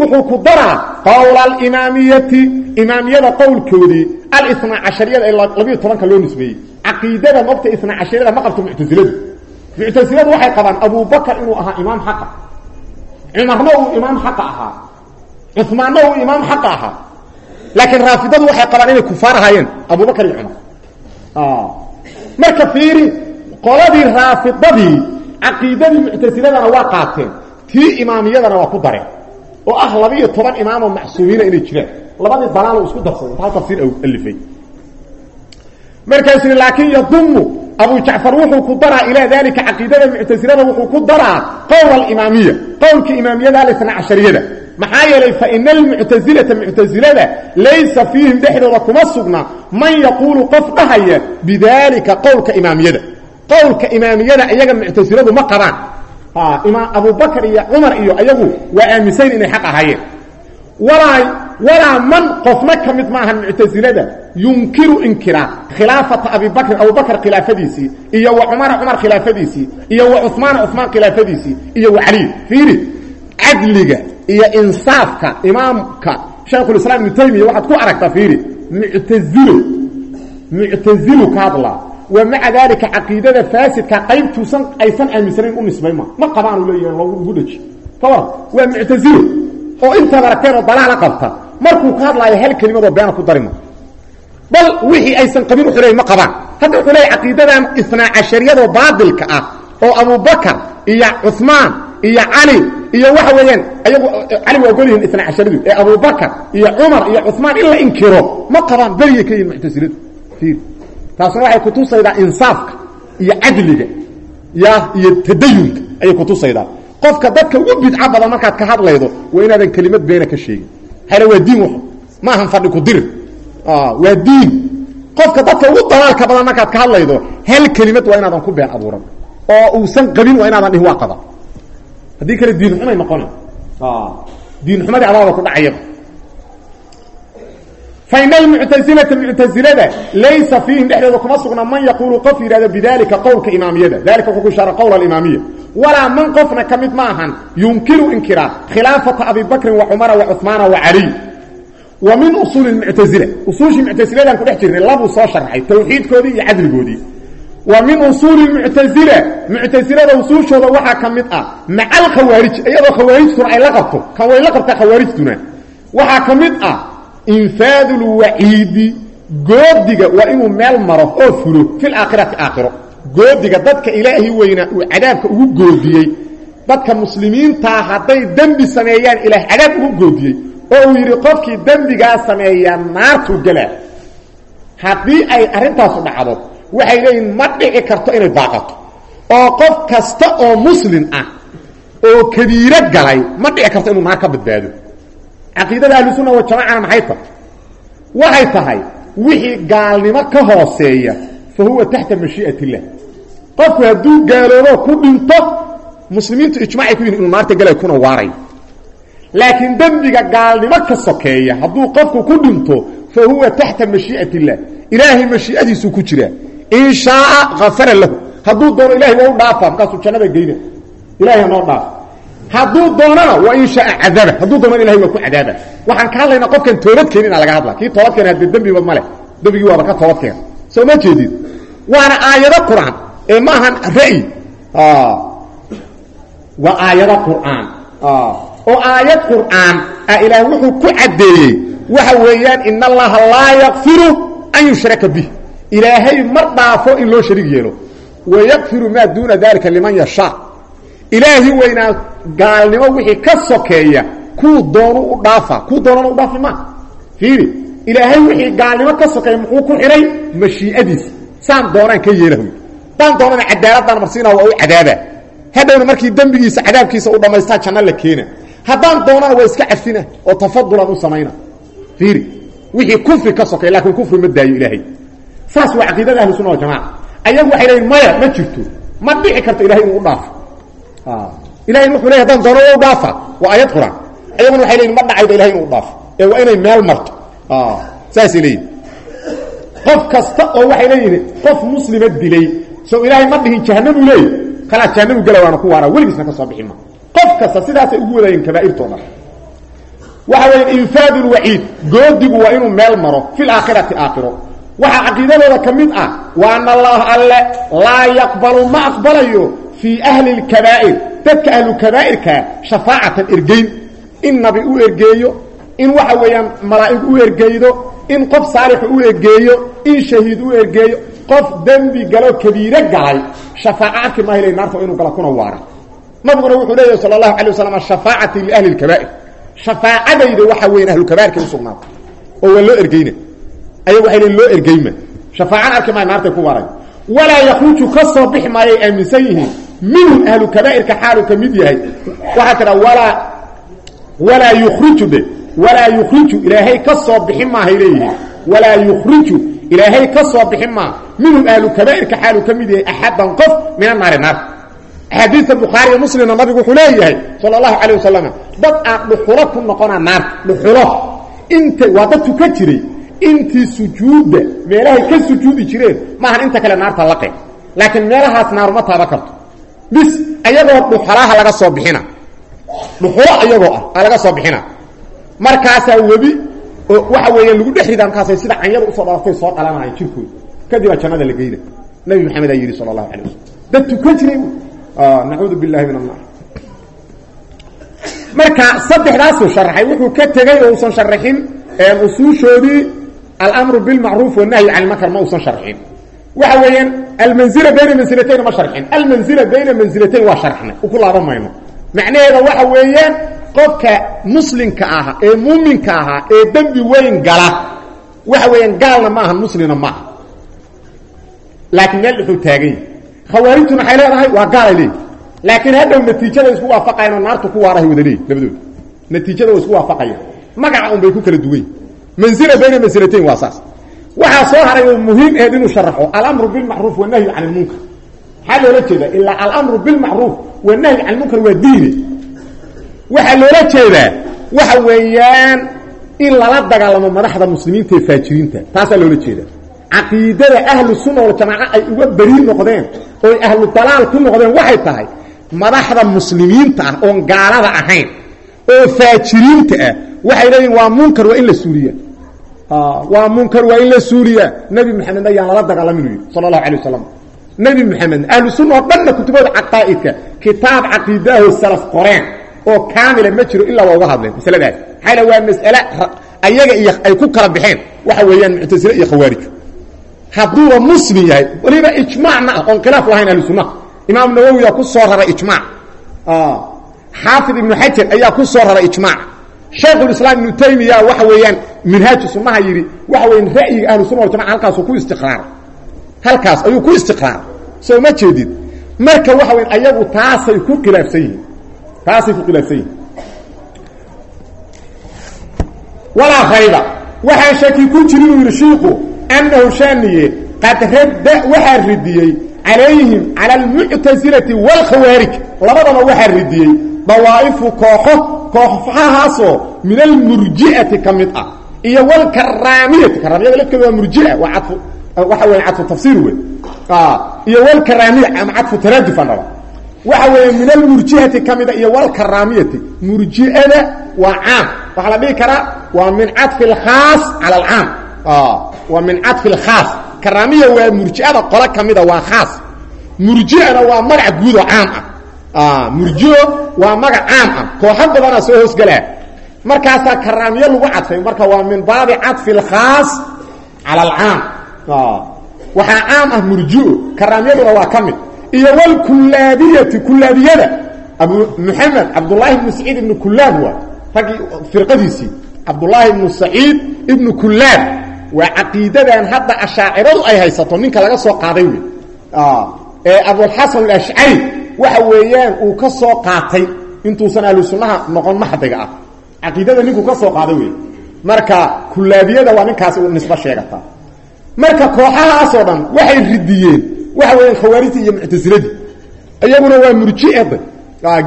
wuxuu ku daraa qowla alimaamiyati imaamiyada qowlkoodii alina cashariyada ee labiyo tobanka loo nisbeeyey. Caqiidada mogta ina cashariyada ma qabto muctasiladu waxay qabaan abubakar inuu ahaa imaam xaqa. Cumarna uu imaam xaqa ahaa. Cumaanna uu imaam xaqa ahaa. Waxay qabaan inay kufaar ahaayeen abubakar iyo cumar. Marka fiiri qoladii raafidadii caqiidadii muctasiladana waa qaateen tii imaamiyadana waa ku dareen oo ah labiiyo toban imaamoo macsuumiina inay jiraan labadii dalaalo isku darsaday inta hal tafsiir alifay? Markaasuu laakiin yadumu abu jacfar wuxuu ku daraa ilaa dalika caqiidada muctasilada wuxuu ku daraa qowl alimaamiya qowlkii imaamiyada alisna cashariyada. Maxaa yeelay fa ina almuctasilata muctasilada laysa fiihim dhexdooda kuma sugna man yaquulu qof dhahaya bidalika qowlka imaamiyada. Qowlka imaamiyada iyaga muctasiladu ma qabaan abubakr iyo cumar iyo ayagu waa aaminsayn inay xaq ahaayeen. Walaa man qofna ka mid maaha muctasilada yunkiru inkira khilaafata abibakrin abubakr khilaafadiisii iyo wa cumara cumar khilaafadiisii iyo wa cumaana cumaan khilaafadiisii iyo wa cali fiiri cadliga iyo insaafka imaamka shaykhulislaam ibnu taymiya waxaad ku aragtaa fiiri muctazilo muctazilu ka hadlaa wa maca daalika caqiidada faasidka qaybtuusan aysan aaminsanayn u nisbayma ma. Qabaanu leeyahin loogu dhaji. Ka war waa muctazilo oo intaad aragteen oo dalaala qabta markuu ka hadlaayo hal kelimadoo beena ku darima bal wixii aysan qabin wuxuu leeyay ma qabaan. Hadda wuxuu leeyahy caqiidadan isnaa cashariyadoo baadilka ah oo abubakar iyo cumaan iyo cali iyo waxa weeyaan ayagu cali waa ogol yihiin isnaa casharadu ee abubakar iyo cumar iyo cumaan in la inkiro ma qabaan beriyay ka yihiin muctasiladu taasna waxay kutusaydaa insaafka iyo cadliga iyo tadayunka ayay kutusaydaa qofka dadka ugu bidco badan markaad ka hadlaydo waa inaadan kelimad beena ka sheegin. Hale waa diin w ma ahan fadhi ku dirir waa diin. Qofka dadka ugu dalaalka badan markaad ka hadlaydo hal kelimad waa inaadan ku been abuuran. Oo uusan qabin waa inaadan dhihin waa qaba. Haddii kale diin xumay noqona diin xumadii adaaba ku dhacayaba fain almuctasilata muctasilada laysa fiihim dhexdooda kuma sugna man yaquulu qof yidhahdo bidalika qowlka imaamiyada dalika wuxuu ku ishaara qowl alimaamiya walaa man qofna ka mid ma ahan yunkiru inkira khilaafata abi bakrin wa cumara wa cumaana wa caliy wa min usuuli muctasila usuushii muctasiladan ku dhex jirnay labuu soo sharaxay tawxiidkoodii iyo cadligoodii wa min usuuli muctasila muctasilada usuushooda waxaa ka mid ah maca alkhawaarij iyadoo khawaarijtuna ay la qabto kan way la qabtaa khawaarijtuna waxaa ka mid ah infaad lwaciidi goodiga waa inuu meel maro oo fulo fi laakhirati aakhiro. Goodiga dadka ilaahi weynaa uu cadaabka ugu goodiyey. Dadka muslimiintaa hadday dembi sameeyaan ilaah cadaab ugu goodiyey. Oo uu yidhi qofkii dembigaa sameeya naartuu gelaa haddii ay arrintaasu dhacdo waxay leeyihiin ma dhici karto inay baaqato oo qof kasta oo muslim ah oo kabiiro galay ma dhici karto inuu naar ka badbaado caqiidada ahlusunna wajamacana maxay tahay? Waxay tahay wixii gaalnimo ka hooseeya fa huwa taxta mashii'at illah qofku hadduu gaaloobo ku dhinto muslimiintu ijmacay ku yihiin inuu naarta galay kuna waarayo laakiin dembiga gaalnimo ka sokeeya hadduu qofku ku dhinto fa huwa taxta mashii'at illah ilaahay mashii'adiisuu ku jiraa in shaaa afara lahu. Hadduu doono ilahay waa dhaafa markaasuu jannada geyna. Ilahay hanoo dhaaf hadduu doonana waa in shaaa cadaaba. Hadduu doonana ilahay waa ku cadaaba. Waxaan ka hadlaynaa qofkan toobad keenin aa laga hadla kii toobad keena hadee dembiba male. Dembigii waaba ka toobad keena soo ma jeedid waana aayado qur'aan ee ma ahan ra'yi. Waa aayado qur'aan. Oo aayad qur'aan ah ilaah wuxuu ku caddeeyey waxa weeyaan in allaha laa yakfiru an yushraka bih. Ilaahay ma dhaafo in loo shariig yeelo. Wayakfiru maa duuna dalika liman yashaa ilaahi weynaa gaalnimo wixii ka sokeeya kuu doonu u dhaafa kuu doonana u dhaafi maa fiiri ilaahay wixii gaalnimo ka sokeeya muxuu ku xidhay mashii'adiisa saan doonaan ka yeelahoy daan doonana cadaaladaan marsiina waa u cadaaba. Hadhowna markii dembigiisa cadaabkiisa u dhammaystaa janno la keena. Haddaan doonana waa iska cafina oo tafadulan u samayna. Fiiri wixii kufri ka sokeeya laakiin kufri ma daayo ilaahay. Saas waa caqiidada ahlu sunna waljamaca ayagu waxay leeyiin maya ma jirto. Ma dhici karto ilahay inuu u dhaafo ilahay wuxuu ley hadaan doono u dhaafa. Waa aayad quraan ayaguna waxay leeyiin ma dhacayba ilahay inuu dhaafo. Ee waa inay meel marto. Saasay leeyihiin qof kasta oo waxay leeyihiin qof muslima dilay. So ilaahay ma dhihin jahanamuu leey. Khalaas jahanamu gala waana ku waara weligiisna ka soo bixi ma. Qof kasta sidaasay ugu wadaayeen kabaa'irtoo dhan waxa weya infaad lwaciid goodigu waa inuu meel maro. Fi laakhirati aakhiro. Waxaa caqiidadooda ka mid ah wa ana allaha alle laa yaqbalu ma aqbalayo fii ahli lkabaa'ir dadka ahlu kabaa'irkaa shafaacatan ergeyn. In nabi u ergeeyo in waxa weeyaan malaa'ig u ergeydo in qof saalix u ergeeyo in shahiid u ergeeyo qof dembi galo kabiiro galay shafaaco arki maaha ila naarta inuu gala kuna waara. Nabiguna wuxuu leeyahy sala allahu alay wasalam shafaacati liahli lkabaa'ir. Shafaacadayda waxa weyan ahlukabaa'irkay usugnaatay oo waa loo ergeyna ayagu waxay lein loo ergeyma shafaacana arki maayo naartay ku waaray walaa yakruju ka soo bixi maayay aaminsan yihiin minhum ahlu kabaa'irka xaaluu ka mid yahay. Waxaa tidha walaa walaa yukhriju de walaa yukhriju ilaahay ka soo bixi maahay leeyihiin walaa yukhriju ilaahay ka soo bixi maa minhum ahlu kabaa'irka xaaluu ka mid yahay axaddan qof min annaari naar. Axaadiista bukhaari iyo muslimna nabigu wuxuu leeyahay sala allahu calayh wasalam dad aan dhuxulo ku noqonaa naarta dhuxulo. Inta waa dad tuka jiray. Intii sujuudda meelahay ka sujuudi jireen maahan inta kale naarta laqe laakiin meelahaas naaruma karto bis ayagoo dhuxolaha laga soo bixina. Dhuxulo ayagoo ah laga soo bixina. Markaasaa webi oo waxa weeyaan lagu dhex ridaa markaasay sida canyada u soo dhalatay soo dhalanahay jirkooda. Kadibaa jannada la geyna nabi maxamed aa yidhi sala allahu alay wasalam dad tukan jiray. Nacuudu billahi min annar marka saddexdaasuu sharaxay wuxuu ka tegey oo usan sharaxin usuushoodii almru bilmacruuf wanahyi can ilmunkar ma usan sharxin waxa weeyaan almanzila bayna mansilatayn ma sharxin. Almanzila bayna mansilatayn waa sharxnay ku laaban mayno. Macnaheeda waxa weeyaan qofka muslimka aha ee muuminka ahaa ee dembi weyn gala waxa weeyaan gaalna ma aha muslimna ma aha. Laakiin meel dhuxuu taagan yahi khawaarijtuna waxay leedahay waa gaalay leeyi laakiin hadhow natiijada isku waafaqayan oo naartu ku waarahay wada leeyi labadooda natiijada way isku waafaqayaan. Magaca un bay ku kala duwan manzila bayna mansilatayn waa saas waxaa soo haray oo muhiim aheed inuu sharaxo alamru bilmacruuf wanahyu can ilmunkar maxaa loola jeeda ilaa alamru bilmacruuf wanahyu can ilmunkar waa diine waxaa loola jeedaa waxa weeyaan in lala dagaalamo madaxda muslimiinta ee faajiriinta. Taasaa loola jeeda caqiidada ahlu sunna waljamaaca ay uga beri noqdeen ooy ahlu dalaal ku noqdeen waxay tahay madaxda muslimiinta ah gaalada ahayn oo faajiriinta ah waxay leeyihiin waa munkar waa in la suuliya waa munkar waa in la suuliya nebi maxamed ayaan lala dagaalamin yidhi sala allahu alay wasalam nebi maxamed ahlu sunna oo dhanna kutubada caqaa'idka kitaab caqiidaaho salaf qoreen oo kaamila ma jiro ilaa waa uga hadleen masaladaas. Maxaa waa mas'ale ayaga iyo ay ku kala baxeen waxa weeyaan muctasile iyo khawaarij. Hadduuba muslim yahay waliba ijmaacna ah oon khilaaf lahayn ahlu sunnaha imaam nawowiyaa ku soo raray ijmaac xaafid ibnu xajar ayaa ku soo raray ijmaac shaykhulislaam ibnu taymiya waxa weeyaan minhaaju sunnaha yidhi waxa weyan ra'yiga ahlu sunna waljamaca halkaasuu ku istiqraar. Halkaas ayuu ku istiqraar. Soo ma jeedid? Marka waxa weyan ayagu taasay ku khilaafsan yihiin. Taasay ku khilaafsan yihiin. Walaa rayba waxaan shaki ku jirin uu yidhi shiiku annahu shaaniye qad radda waxaa ridiyey calayhim cala almuctasilati waalkhawaarij labadaba waxaa ridiyey dawaa'ifu kooxo kooxahaasoo min almurji'ati ka ah iyo wlkaraamiyati karaamiyada lafkeeda waa murjia waa cadfu waxa weya cadfu tafsiir wey iyo wlkaraamiya ama cadfu taraadufan raba waxa weeye min almurji'ati ka mid a iyo wlkaraamiyati murji'ada waa caam. Waxaa la dhihi karaa waa min cadfi alkhaas cala alcaam. Waa min cadfi alkhaas karaamiya waa murji'ada qolo ka mida waa khaas. Murji'ana waa guud oo caam ah murjio waa magac caam ah. Kooxo badanaa soo hoosgelaa markaasaa karaamiye lagu cadfay marka waa min baabi cadfi alkhaas cala alcaam. Waxaa caam ah murjio karaamiyaduna waa ka mid. Iyo wlkulaabiyati kulaabiyada abu muxamed cabdullaahi ibnu saciid ibnu kulaab waa. Raggii firqadiisii cabdullaahi ibnu saciid ibnu kulaab waa caqiidadan hadda ashaaciradu ay haysato ninka laga soo qaaday wey ee abulxasan alashcari waxa weeyaan uu ka soo qaatay intuusan ahlu sunnaha noqon maxdiga ah. Caqiidada ninkuu ka soo qaaday wey marka kulaabiyada waa ninkaasi u nisbo sheegataa marka kooxahaasoo dhan waxay ridiyeen waxa weeyaan khawaarijtii iyo muctasiladii iyaguna waa murji'ada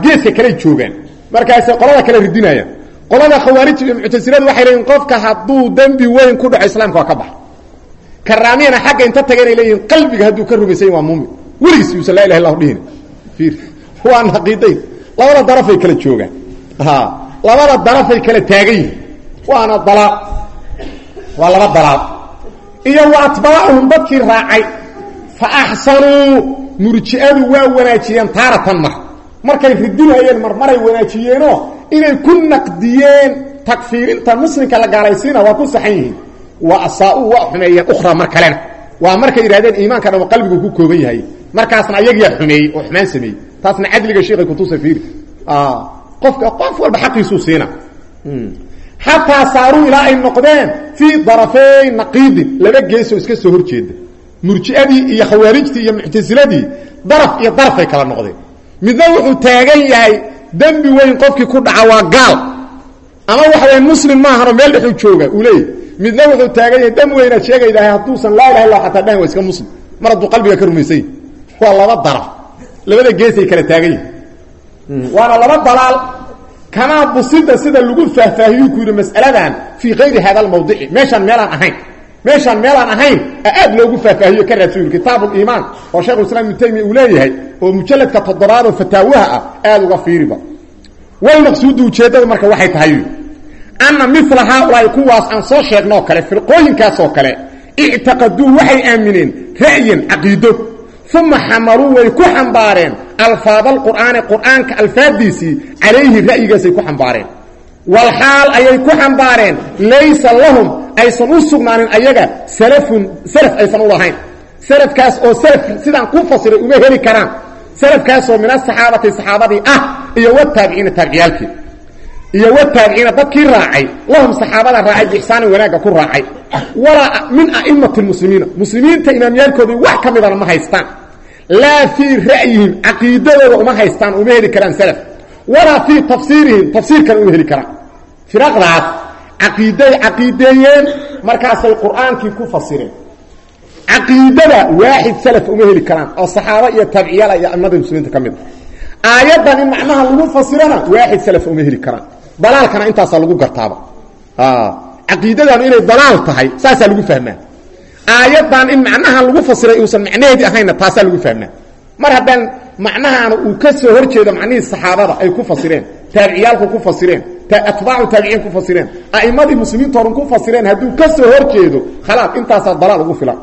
geeska kaley joogaan. Markaasay qolada kale ridinayaan qolada khawaarijta iyo muctasiladu waxay leeyihiin qofka hadduu dembi weyn ku dhaco islaamka ka baxa. Karaamiyana xagga inta taga inay qalbiga hadduu ka rumaysan waa muumin. Weligiis yuusan laa ilaha ir waa naqiidayn labada darafay kala joogaan. Labada darafay kala taagan yihiin waana dalaaq waa laba dalaaq iyo wa atbaacahum dadkii raacay. Fa axsanuu murji'adu waa wanaajiyeen taaratan mar. Markay ridinayeen marmaray wanaajiyeenoo inay ku naqdiyeen takfiirinta muslimka la gaalaysiina waa ku saxan yihiin. Wa asaa-u waa xumeeyeen ukhra mar kalena. Waa markay yidhahdeen iimaanka dhamo qalbigu ku kooban yahay markaasna ayagiyaa xumeeyey oo xumaan sameeyey. Taasna cadliga sheekhay kutusa fiiri. Qofka qof walba xaqiisuu siina. Xataa saaruu ilaa ay noqdeen fii darafey naqiidin laba geesoo iska soo hor jeeda. Murji'adii iyo khawaarijtii iyo muctasiladii daraf iyo darafay kala noqdeen. Midna wuxuu taagan yahay dembi weyn qofkii ku dhaca waa gaal. Ama waxa way muslim maahanoo meel dhexuu jooga uu leeyahy midna wuxuu taagan yahay dembi weynaad sheegaydahay hadduusan laa ilaha illa ataa dhahan waa iska muslim. Mar hadduu qalbiga ka rumaysany waa laba daraf labada geesay kala taagan waana laba dalaal kamaa busida sida lagu faahfaahiyuu ku yidhi mas'aladan fii kayri hada almawdici meeshaan meelaan ahayn. Meeshaan meelaan ahayn aad loogu faahfaahiyo ka raadsan yuri kitaab uliimaan oo sheekhulislaam ibnu taymiya uu leeyahay oo mujalladka toddobaad oo fataawaha ah aad uga fiiriba. Walmaqsuudu ujeeddada marka waxay tahay anna mila haaulaai kuwaas aan soo sheegnoo kale firqooyinkaasoo kale ictiqaduu waxay aamineen ra'yan caqiido uma xamaluu way ku xambaareen alfaad alqur'aani qur'aanka alfaaddiisii calayhi ra'yigaasay ku xambaareen walxaal ayay ku xambaareen laysa lahum aysan u sugnaanin ayaga salafun salaf aysan u lahayn salafkaas oo salaf sidaan ku fasiray uma heli karaan salafkaasoo min asaxaabati saxaabadii ah iyo wataabiciina taabiciyaalkii iyo wataabiciina dadkii raacay lahum saxaabada raacay biixsaanin wanaagga ku raacay walaa min a'imati lmuslimiina muslimiinta imaamyaalkoodii wax ka midana ma haystaan laa fii ra'yihim caqiidadooda uma haystaan uma heli karaan salaf. Walaa fii tafsiirihim tafsiirkana uma heli karaan. Firaqdaas caqiiday caqiideeyeen markaasay qur'aankii ku fasireen. Caqiidada waaxid salaf uma heli karaan oo saxaaba iyo taabiciyaal iyo aimada muslimiinta ka mid a aayaddan in macnaha lagu fasirana waaxid salaf uma heli karaan. Dalaalkana intaasaa lagu gartaaba. Caqiidadanu inay dalaal tahay saasaa lagu fahmaa aayaddan in macnaha lagu fasiray uusan macnaheedii ahaynna taasaa lagu fahmaa mar haddaan macnahaana uu ka soo hor jeedo macnihii saxaabada ay ku fasireen taabiciyaalku ku fasireen atbaacu taabiciin ku fasireen a'immadii muslimiinta horun ku fasireen hadduu ka soo hor jeedo khalaas intaasaa dalaal ugu filan.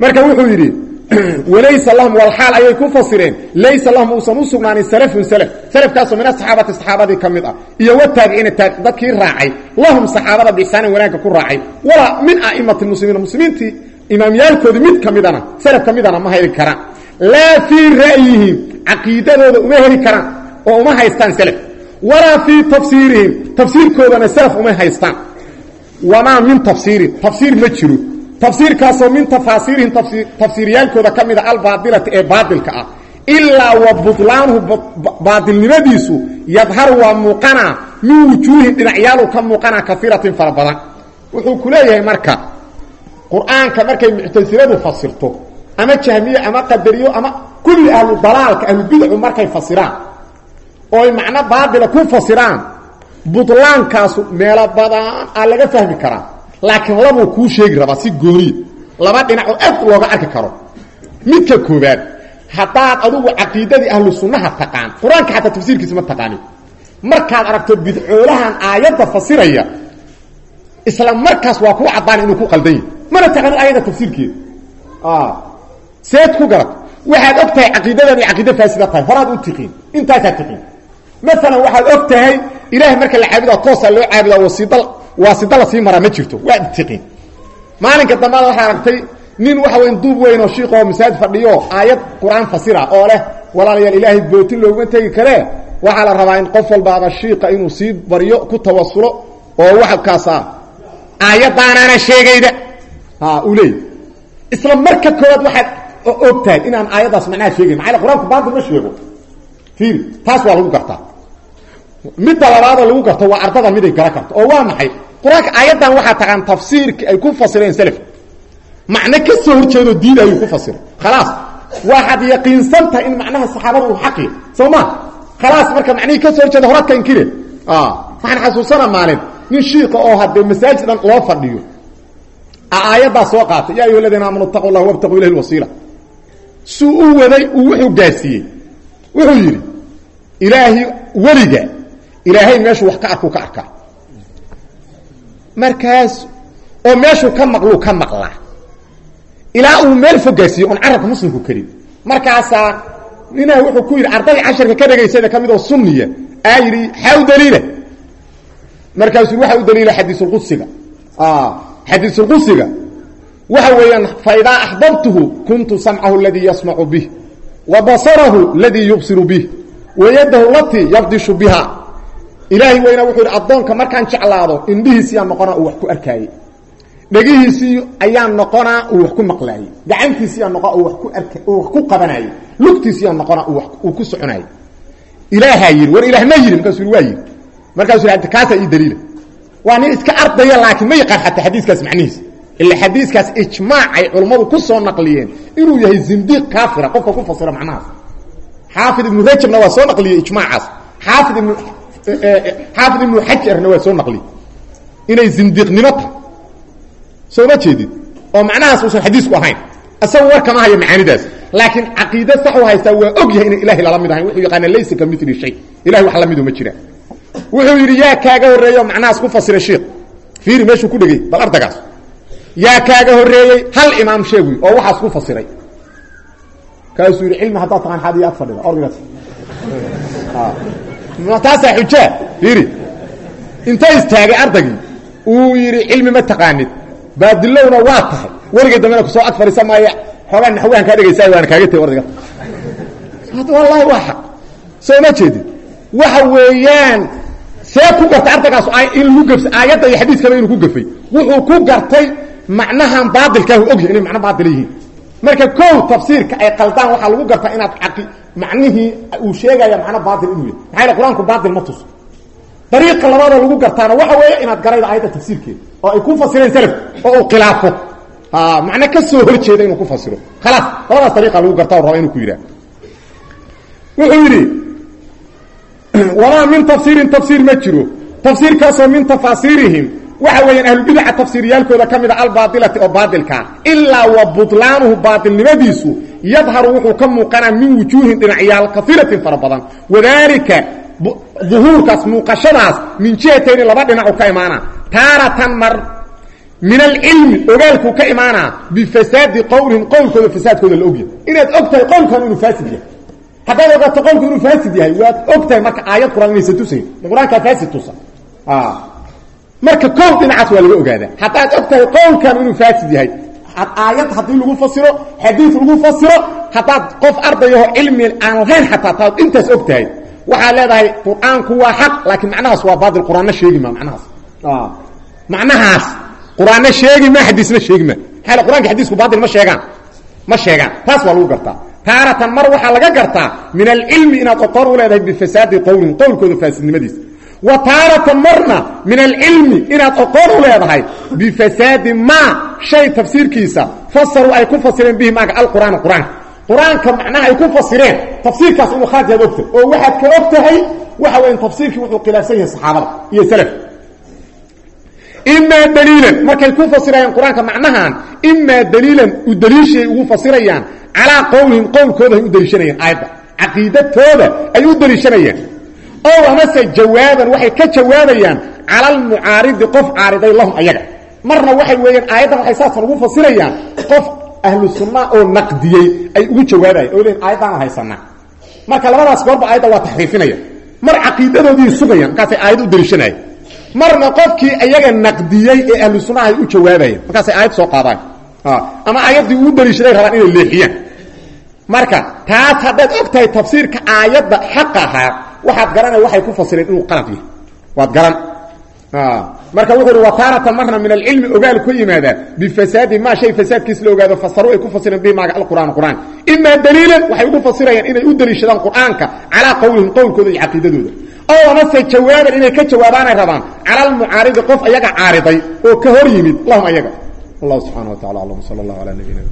Marka wuxuu yidhi <clears throat> walaysa lahum walxaal ayay ku fasireen. Laysa lahum uusan u sugnaanin salafun salaf. Salafkaasoo min asaxaabati saxaabadii ka mid ah. Iyo wataabiciina dadkii raacay. Lahum saxaabada biixsaanin wanaagga ku raacay. Walaa min a'imati muslimiina muslimiintii imaamyaalkoodii mid ka midana salaf ka midana ma heli karaan. Laa fii ra'yihim caqiidadooda uma heli karaan oo uma haystaan salaf. Walaa fii tafsiirihim tafsiirkoodana salaf umay haystaan. Wamaa min tafsiirin tafsiir ma jiro tafsiirkaasoo min tafaasiirihim tafsiiryaalkooda ka mida albaailati ee baailka ah. Ilaa wa butlaanuhu baadilnimadiisu yadharu waa muuqanaa min wujuuhin dhinacyaalu ka muuqanaa kaiiratin fara badan. Wuxuu ku leeyahay marka qur'aanka markay muctasiladu fasirto ama jahmiye ama qadariyo ama kulli ahlu dalaalka ahlubidcu markay fasiraan ooy macno baatila ku fasiraan butlaankaasu meelo badan aa laga laakiin labuu kuu sheegi rabaa si gooniya laba dhinacoo aad looga arki karo. Midka koobaad haddaad adugu caqiidadii ahlu sunnaha taqaan qur'aanka xataa tafsiirkiisa ma taqaanin markaad aragto bidcoolahan aayadda fasiraya isla markaas waa kuu caddaana inuu ku qaldan yahy mana taqaanin aayadda tafsiirkeeda. Seed ku garad waxaad og tahay caqiidadan iyo caqiida faasida tahay. Horaad u tiqiin. Intaasaad tiqiin. Maalan waxaad og tahay ilaahay marka la caabudaa toosaa loo caabudaa wasiid waasida la sii maraa ma jirto. Waad tiqiin maalinka dambaad waxaa aragtay nin waxa weyn duub weyn oo shiiq oo masaajid fadhiyo aayad qur'aan fasira oo leh walaalayaal ilaahay bootin looguma tegi karee waxaa la rabaa in qof walbaaba shiiqa inuu sii baryo ku tawasulo oo waxkaasa aayadaanaana sheegayda. Uu leey isla marka koowaad waxaad og tahay inaan aayaddaas macnaha sheegayn maaa qur'aanku baatil ma sheego. Fiiri taas waa lagu gartaa midda labaadoo lagu garto waa ardada miday gara karto oo waa maxay? Qur'aanka aayaddan waxaa taqaan tafsiirkii ay ku fasireen self. Macno ka soo horjeedoo diin ayuu ku fasiray. Khalaas waxaad yaqiinsan tahay in macnaha saxaabada uu xaqi soo ma? Khalaas marka macnihii ka soo horjeeda horaad ka inkire waxaan xasuusana maalin nin shiika oo haddee masaajid dhan loo fadhiyo. Aayaddaa soo qaatay ya ayuha aladiina aamanu itaqu llah wabtaquu ilayhi lwasiila suu u waday uu wuxuu gaasiiyey wuxuu yidhi ilaahi weliga ilaahay meeshuu wax ka arkuu ka arkaa markaas oo meeshuu ka maqluu ka maqlaa ilaa uu meel fog gaarsiiye oon carabka muslimku karin. Markaasaa ninaa wuxuu ku yidhi ardadii casharka ka dhegaysada ka mid oo sunniya. Aa yidhi xaa u daliila markaasuu u daliila xadiisulqudsiga xadiisulqudsiga waxa weeyaan faidaa axbabtuhu kuntu samcahu aladii yasmacu bih wa basarahu aladii yubsiru bih wayadahu latii yabdishu biha ilaahay weyna wuxuu yidhi addoonka markaan jeclaado indhihiisiyaa noqonaa uu wax ku arkaayey. Dhegihiisii ayaa noqonaa uu wax ku maqlaayey. Gacantiisiyaa noqona uu wax ku arka uu wax ku qabanaayey lugtiisiyaa noqonaa uu uu ku soconaayey ilaahaa yidhi war ilaah ma yidhi markaasuu yidhi waa yidhi. Markaasuu yidhi kaasaa ii daliila. Waa nin iska ardaya laakiin ma yaqaan xataa xadiiskaas macnihiisa. Ila xadiiskaas ijmaac ay culammadu ku soo naqliyeen. Inuu yahay zindiiq kaafira qofka ku fasira macnahaas. Xaafid ibnu rajabna waa soo naqliyey ijmaacaas. Xaafid ibnu xaafid ibnu xajarna waa soo naqliyey inay zindiiqnimo tahay. Soo ma jeedid oo macnahaas uusan xadiisku ahayn. Isagu war kama hayo macaanidaas. Laakiin caqiide sax u haystaa waa og yahay ina ilahay lala mid ahayn. Wuxuu yaqaana laysa ka mili shay. Ilahay wax la midu ma jiraan wuxuu yidhi yaa kaaga horreeyo macnahaas ku fasiray sheikh. Fiiri meeshuu ku dhegey bal ardagaas. Yaa kaaga horreeyey hal imaam sheeguy oo waxaas ku fasiray. Kaasuu yidhi cilmi haddaad taqaan xaad iyo ag fadhida ordigaas <laughs> taasaa xujaa fiiri inta istaagay ardaygii uu yidhi cilmi ma taqaanid. Baadilowna waa tahay. Weligay dambena ku soo ag fadhiisa maayo. Xoogaa naxwahan kaa dhegaysaa waana kaaga tegi ordiga wallahi waa xaq. Soo ma jeedid waxa weeyaan see ku gartay ardaygaas in lagu gafs aayadda iyo xadiiskaba inuu ku gafay. Wuxuu ku gartay macnahan baailkaahu ogyahay inay macno baaila yihiin. Marka kow tafsiirka ay qaldaan waxaa lagu gartaa inaad aqi macnihii uu sheegaya macno baail inuu yahay maxaa yal qur'aanku baail ma tuso. Dariiqa labaadoo lagu gartaana waxa weeye inaad garaydo aayadda tafsiirkeeda oo ay ku fasireen salafku oo uu khilaafo. Macno ka soo hor jeeda inuu ku fasiro. Khalaas labadaas dariiqa lagu garta o raba inuu ku yidhaha wuxuu yidhi wamaa min tafsiirin tafsiir ma jiro. Tafsiirkaasoo min tafaasiirihim waxa weeyaan ahlubidaca tafsiiriyaalkooda ka mida albaailati oo baailkaa ilaa wa butlaanuhu baailnimadiisu yadharu wuxuu ka muuqanaa min wujuuhin dhinacyaal kaiiratin fara badan. Wadaalika duhuurkaas muuqashadaas min jihatayni laba dhinacu ka imaana taaratan mar min alcilmi ogaalkuu ka imaanaa bifasaadi qowlihim qowlkooda fasaadkooda la ogyahay. Inaad og tahay qowlkan inuu faasid yahay. Haddaad ogaato qowlku inuu faasid yahay waad og tahay marka aayad quraan inaysan tusayn. Qur'aankaa faasid tusa marka kow dhinacaas waa laga ogaadaa. Haddaad og tahay qowlkan inuu faasid yahay aayad haddii lagu fasiro xadiid lagu fasiro haddaad qof ardayaho cilmi aan lahayn xataa taad intaas og tahay waxaad leedahay qur'aanku waa xaq laakiin macnahaas waa baatil qur'aanna sheegi ma macnahaas. Macnahaas qur'aanna sheegi ma xadiisna sheegi ma. Maxaa qur'aanka xadiisku baatil ma sheegaan. Ma sheegaan. Taas waa lagu gartaa. Taaratan mar waxaa laga gartaa min alcilmi inaad oqoon u leedahay bifasaadi qowlin qowlkooda faasidnimadiisa wa taaratan marna min alcilmi inaad oqoon u leedahay bifasaadi maa shay tafsiirkiisa fasaruu ay ku fasireen bihi maaga alqur'aana qur'aanka qur'aanka macnaha ay ku fasireen tafsiirkaas inuu khaatiyaad ogtahay oo waxaad ka og tahay waxa weya tafsiirkii wuxuu khilaafsan yahay saxaabada iyo salaf. Imaa daliilan markay ku fasirayaan qur'aanka macnahan imaa daliilan u daliishay ugu fasirayaan calaa qowlihim qowlkooda ay u daliishanayaan aayadda. Caqiidatooda ay u daliishanayaan ow amase jawaaban waxay ka jawaabayaan cala almucaaridi qof caariday lahum ayaga. Marna waxay weeyaan aayaddan waxay saasan ugu fasirayaan qof ahlu sunna oo naqdiyey ay ugu jawaabayan oo leeyiin aayaddaanu haysanaa marka labadaas goorba aayadda waa taxriifinaya mar caqiidadoodii sugayaan markaasay aayad u daliishanaya marna qofkii iyaga naqdiyey ee ahlu sunnaha ay u jawaabayeen markaasay aayad soo qaadaan. Ama aayaddii ugu daliishaday rabaan inay marka taas haddaad og tafsiirka aayadda xaq ahaa waxaad garanay waxay ku fasireen inuu qalad yahay. Waad garan. Marka wuxuu uhi wataaratan marna min alcilmi ogaal ku yimaadaa bifasaadi maa shay fasaadkiis la ogaado fasaru ay ku fasireen bihi maaga alqur'aan qur'aan. Imaa daliilan waxay ugu fasirayaan inay u daliishadaan qur'aanka calaa qowlihim qowlkooda iyo caqiidadooda. Ow amase jawaaban inay ka jawaabaanay rabaan cala almucaaridi qof ayaga caariday oo ka hor yimid lahum ayaga. Wallahu subxana wa tacala aclam sala allahu ala nabiyina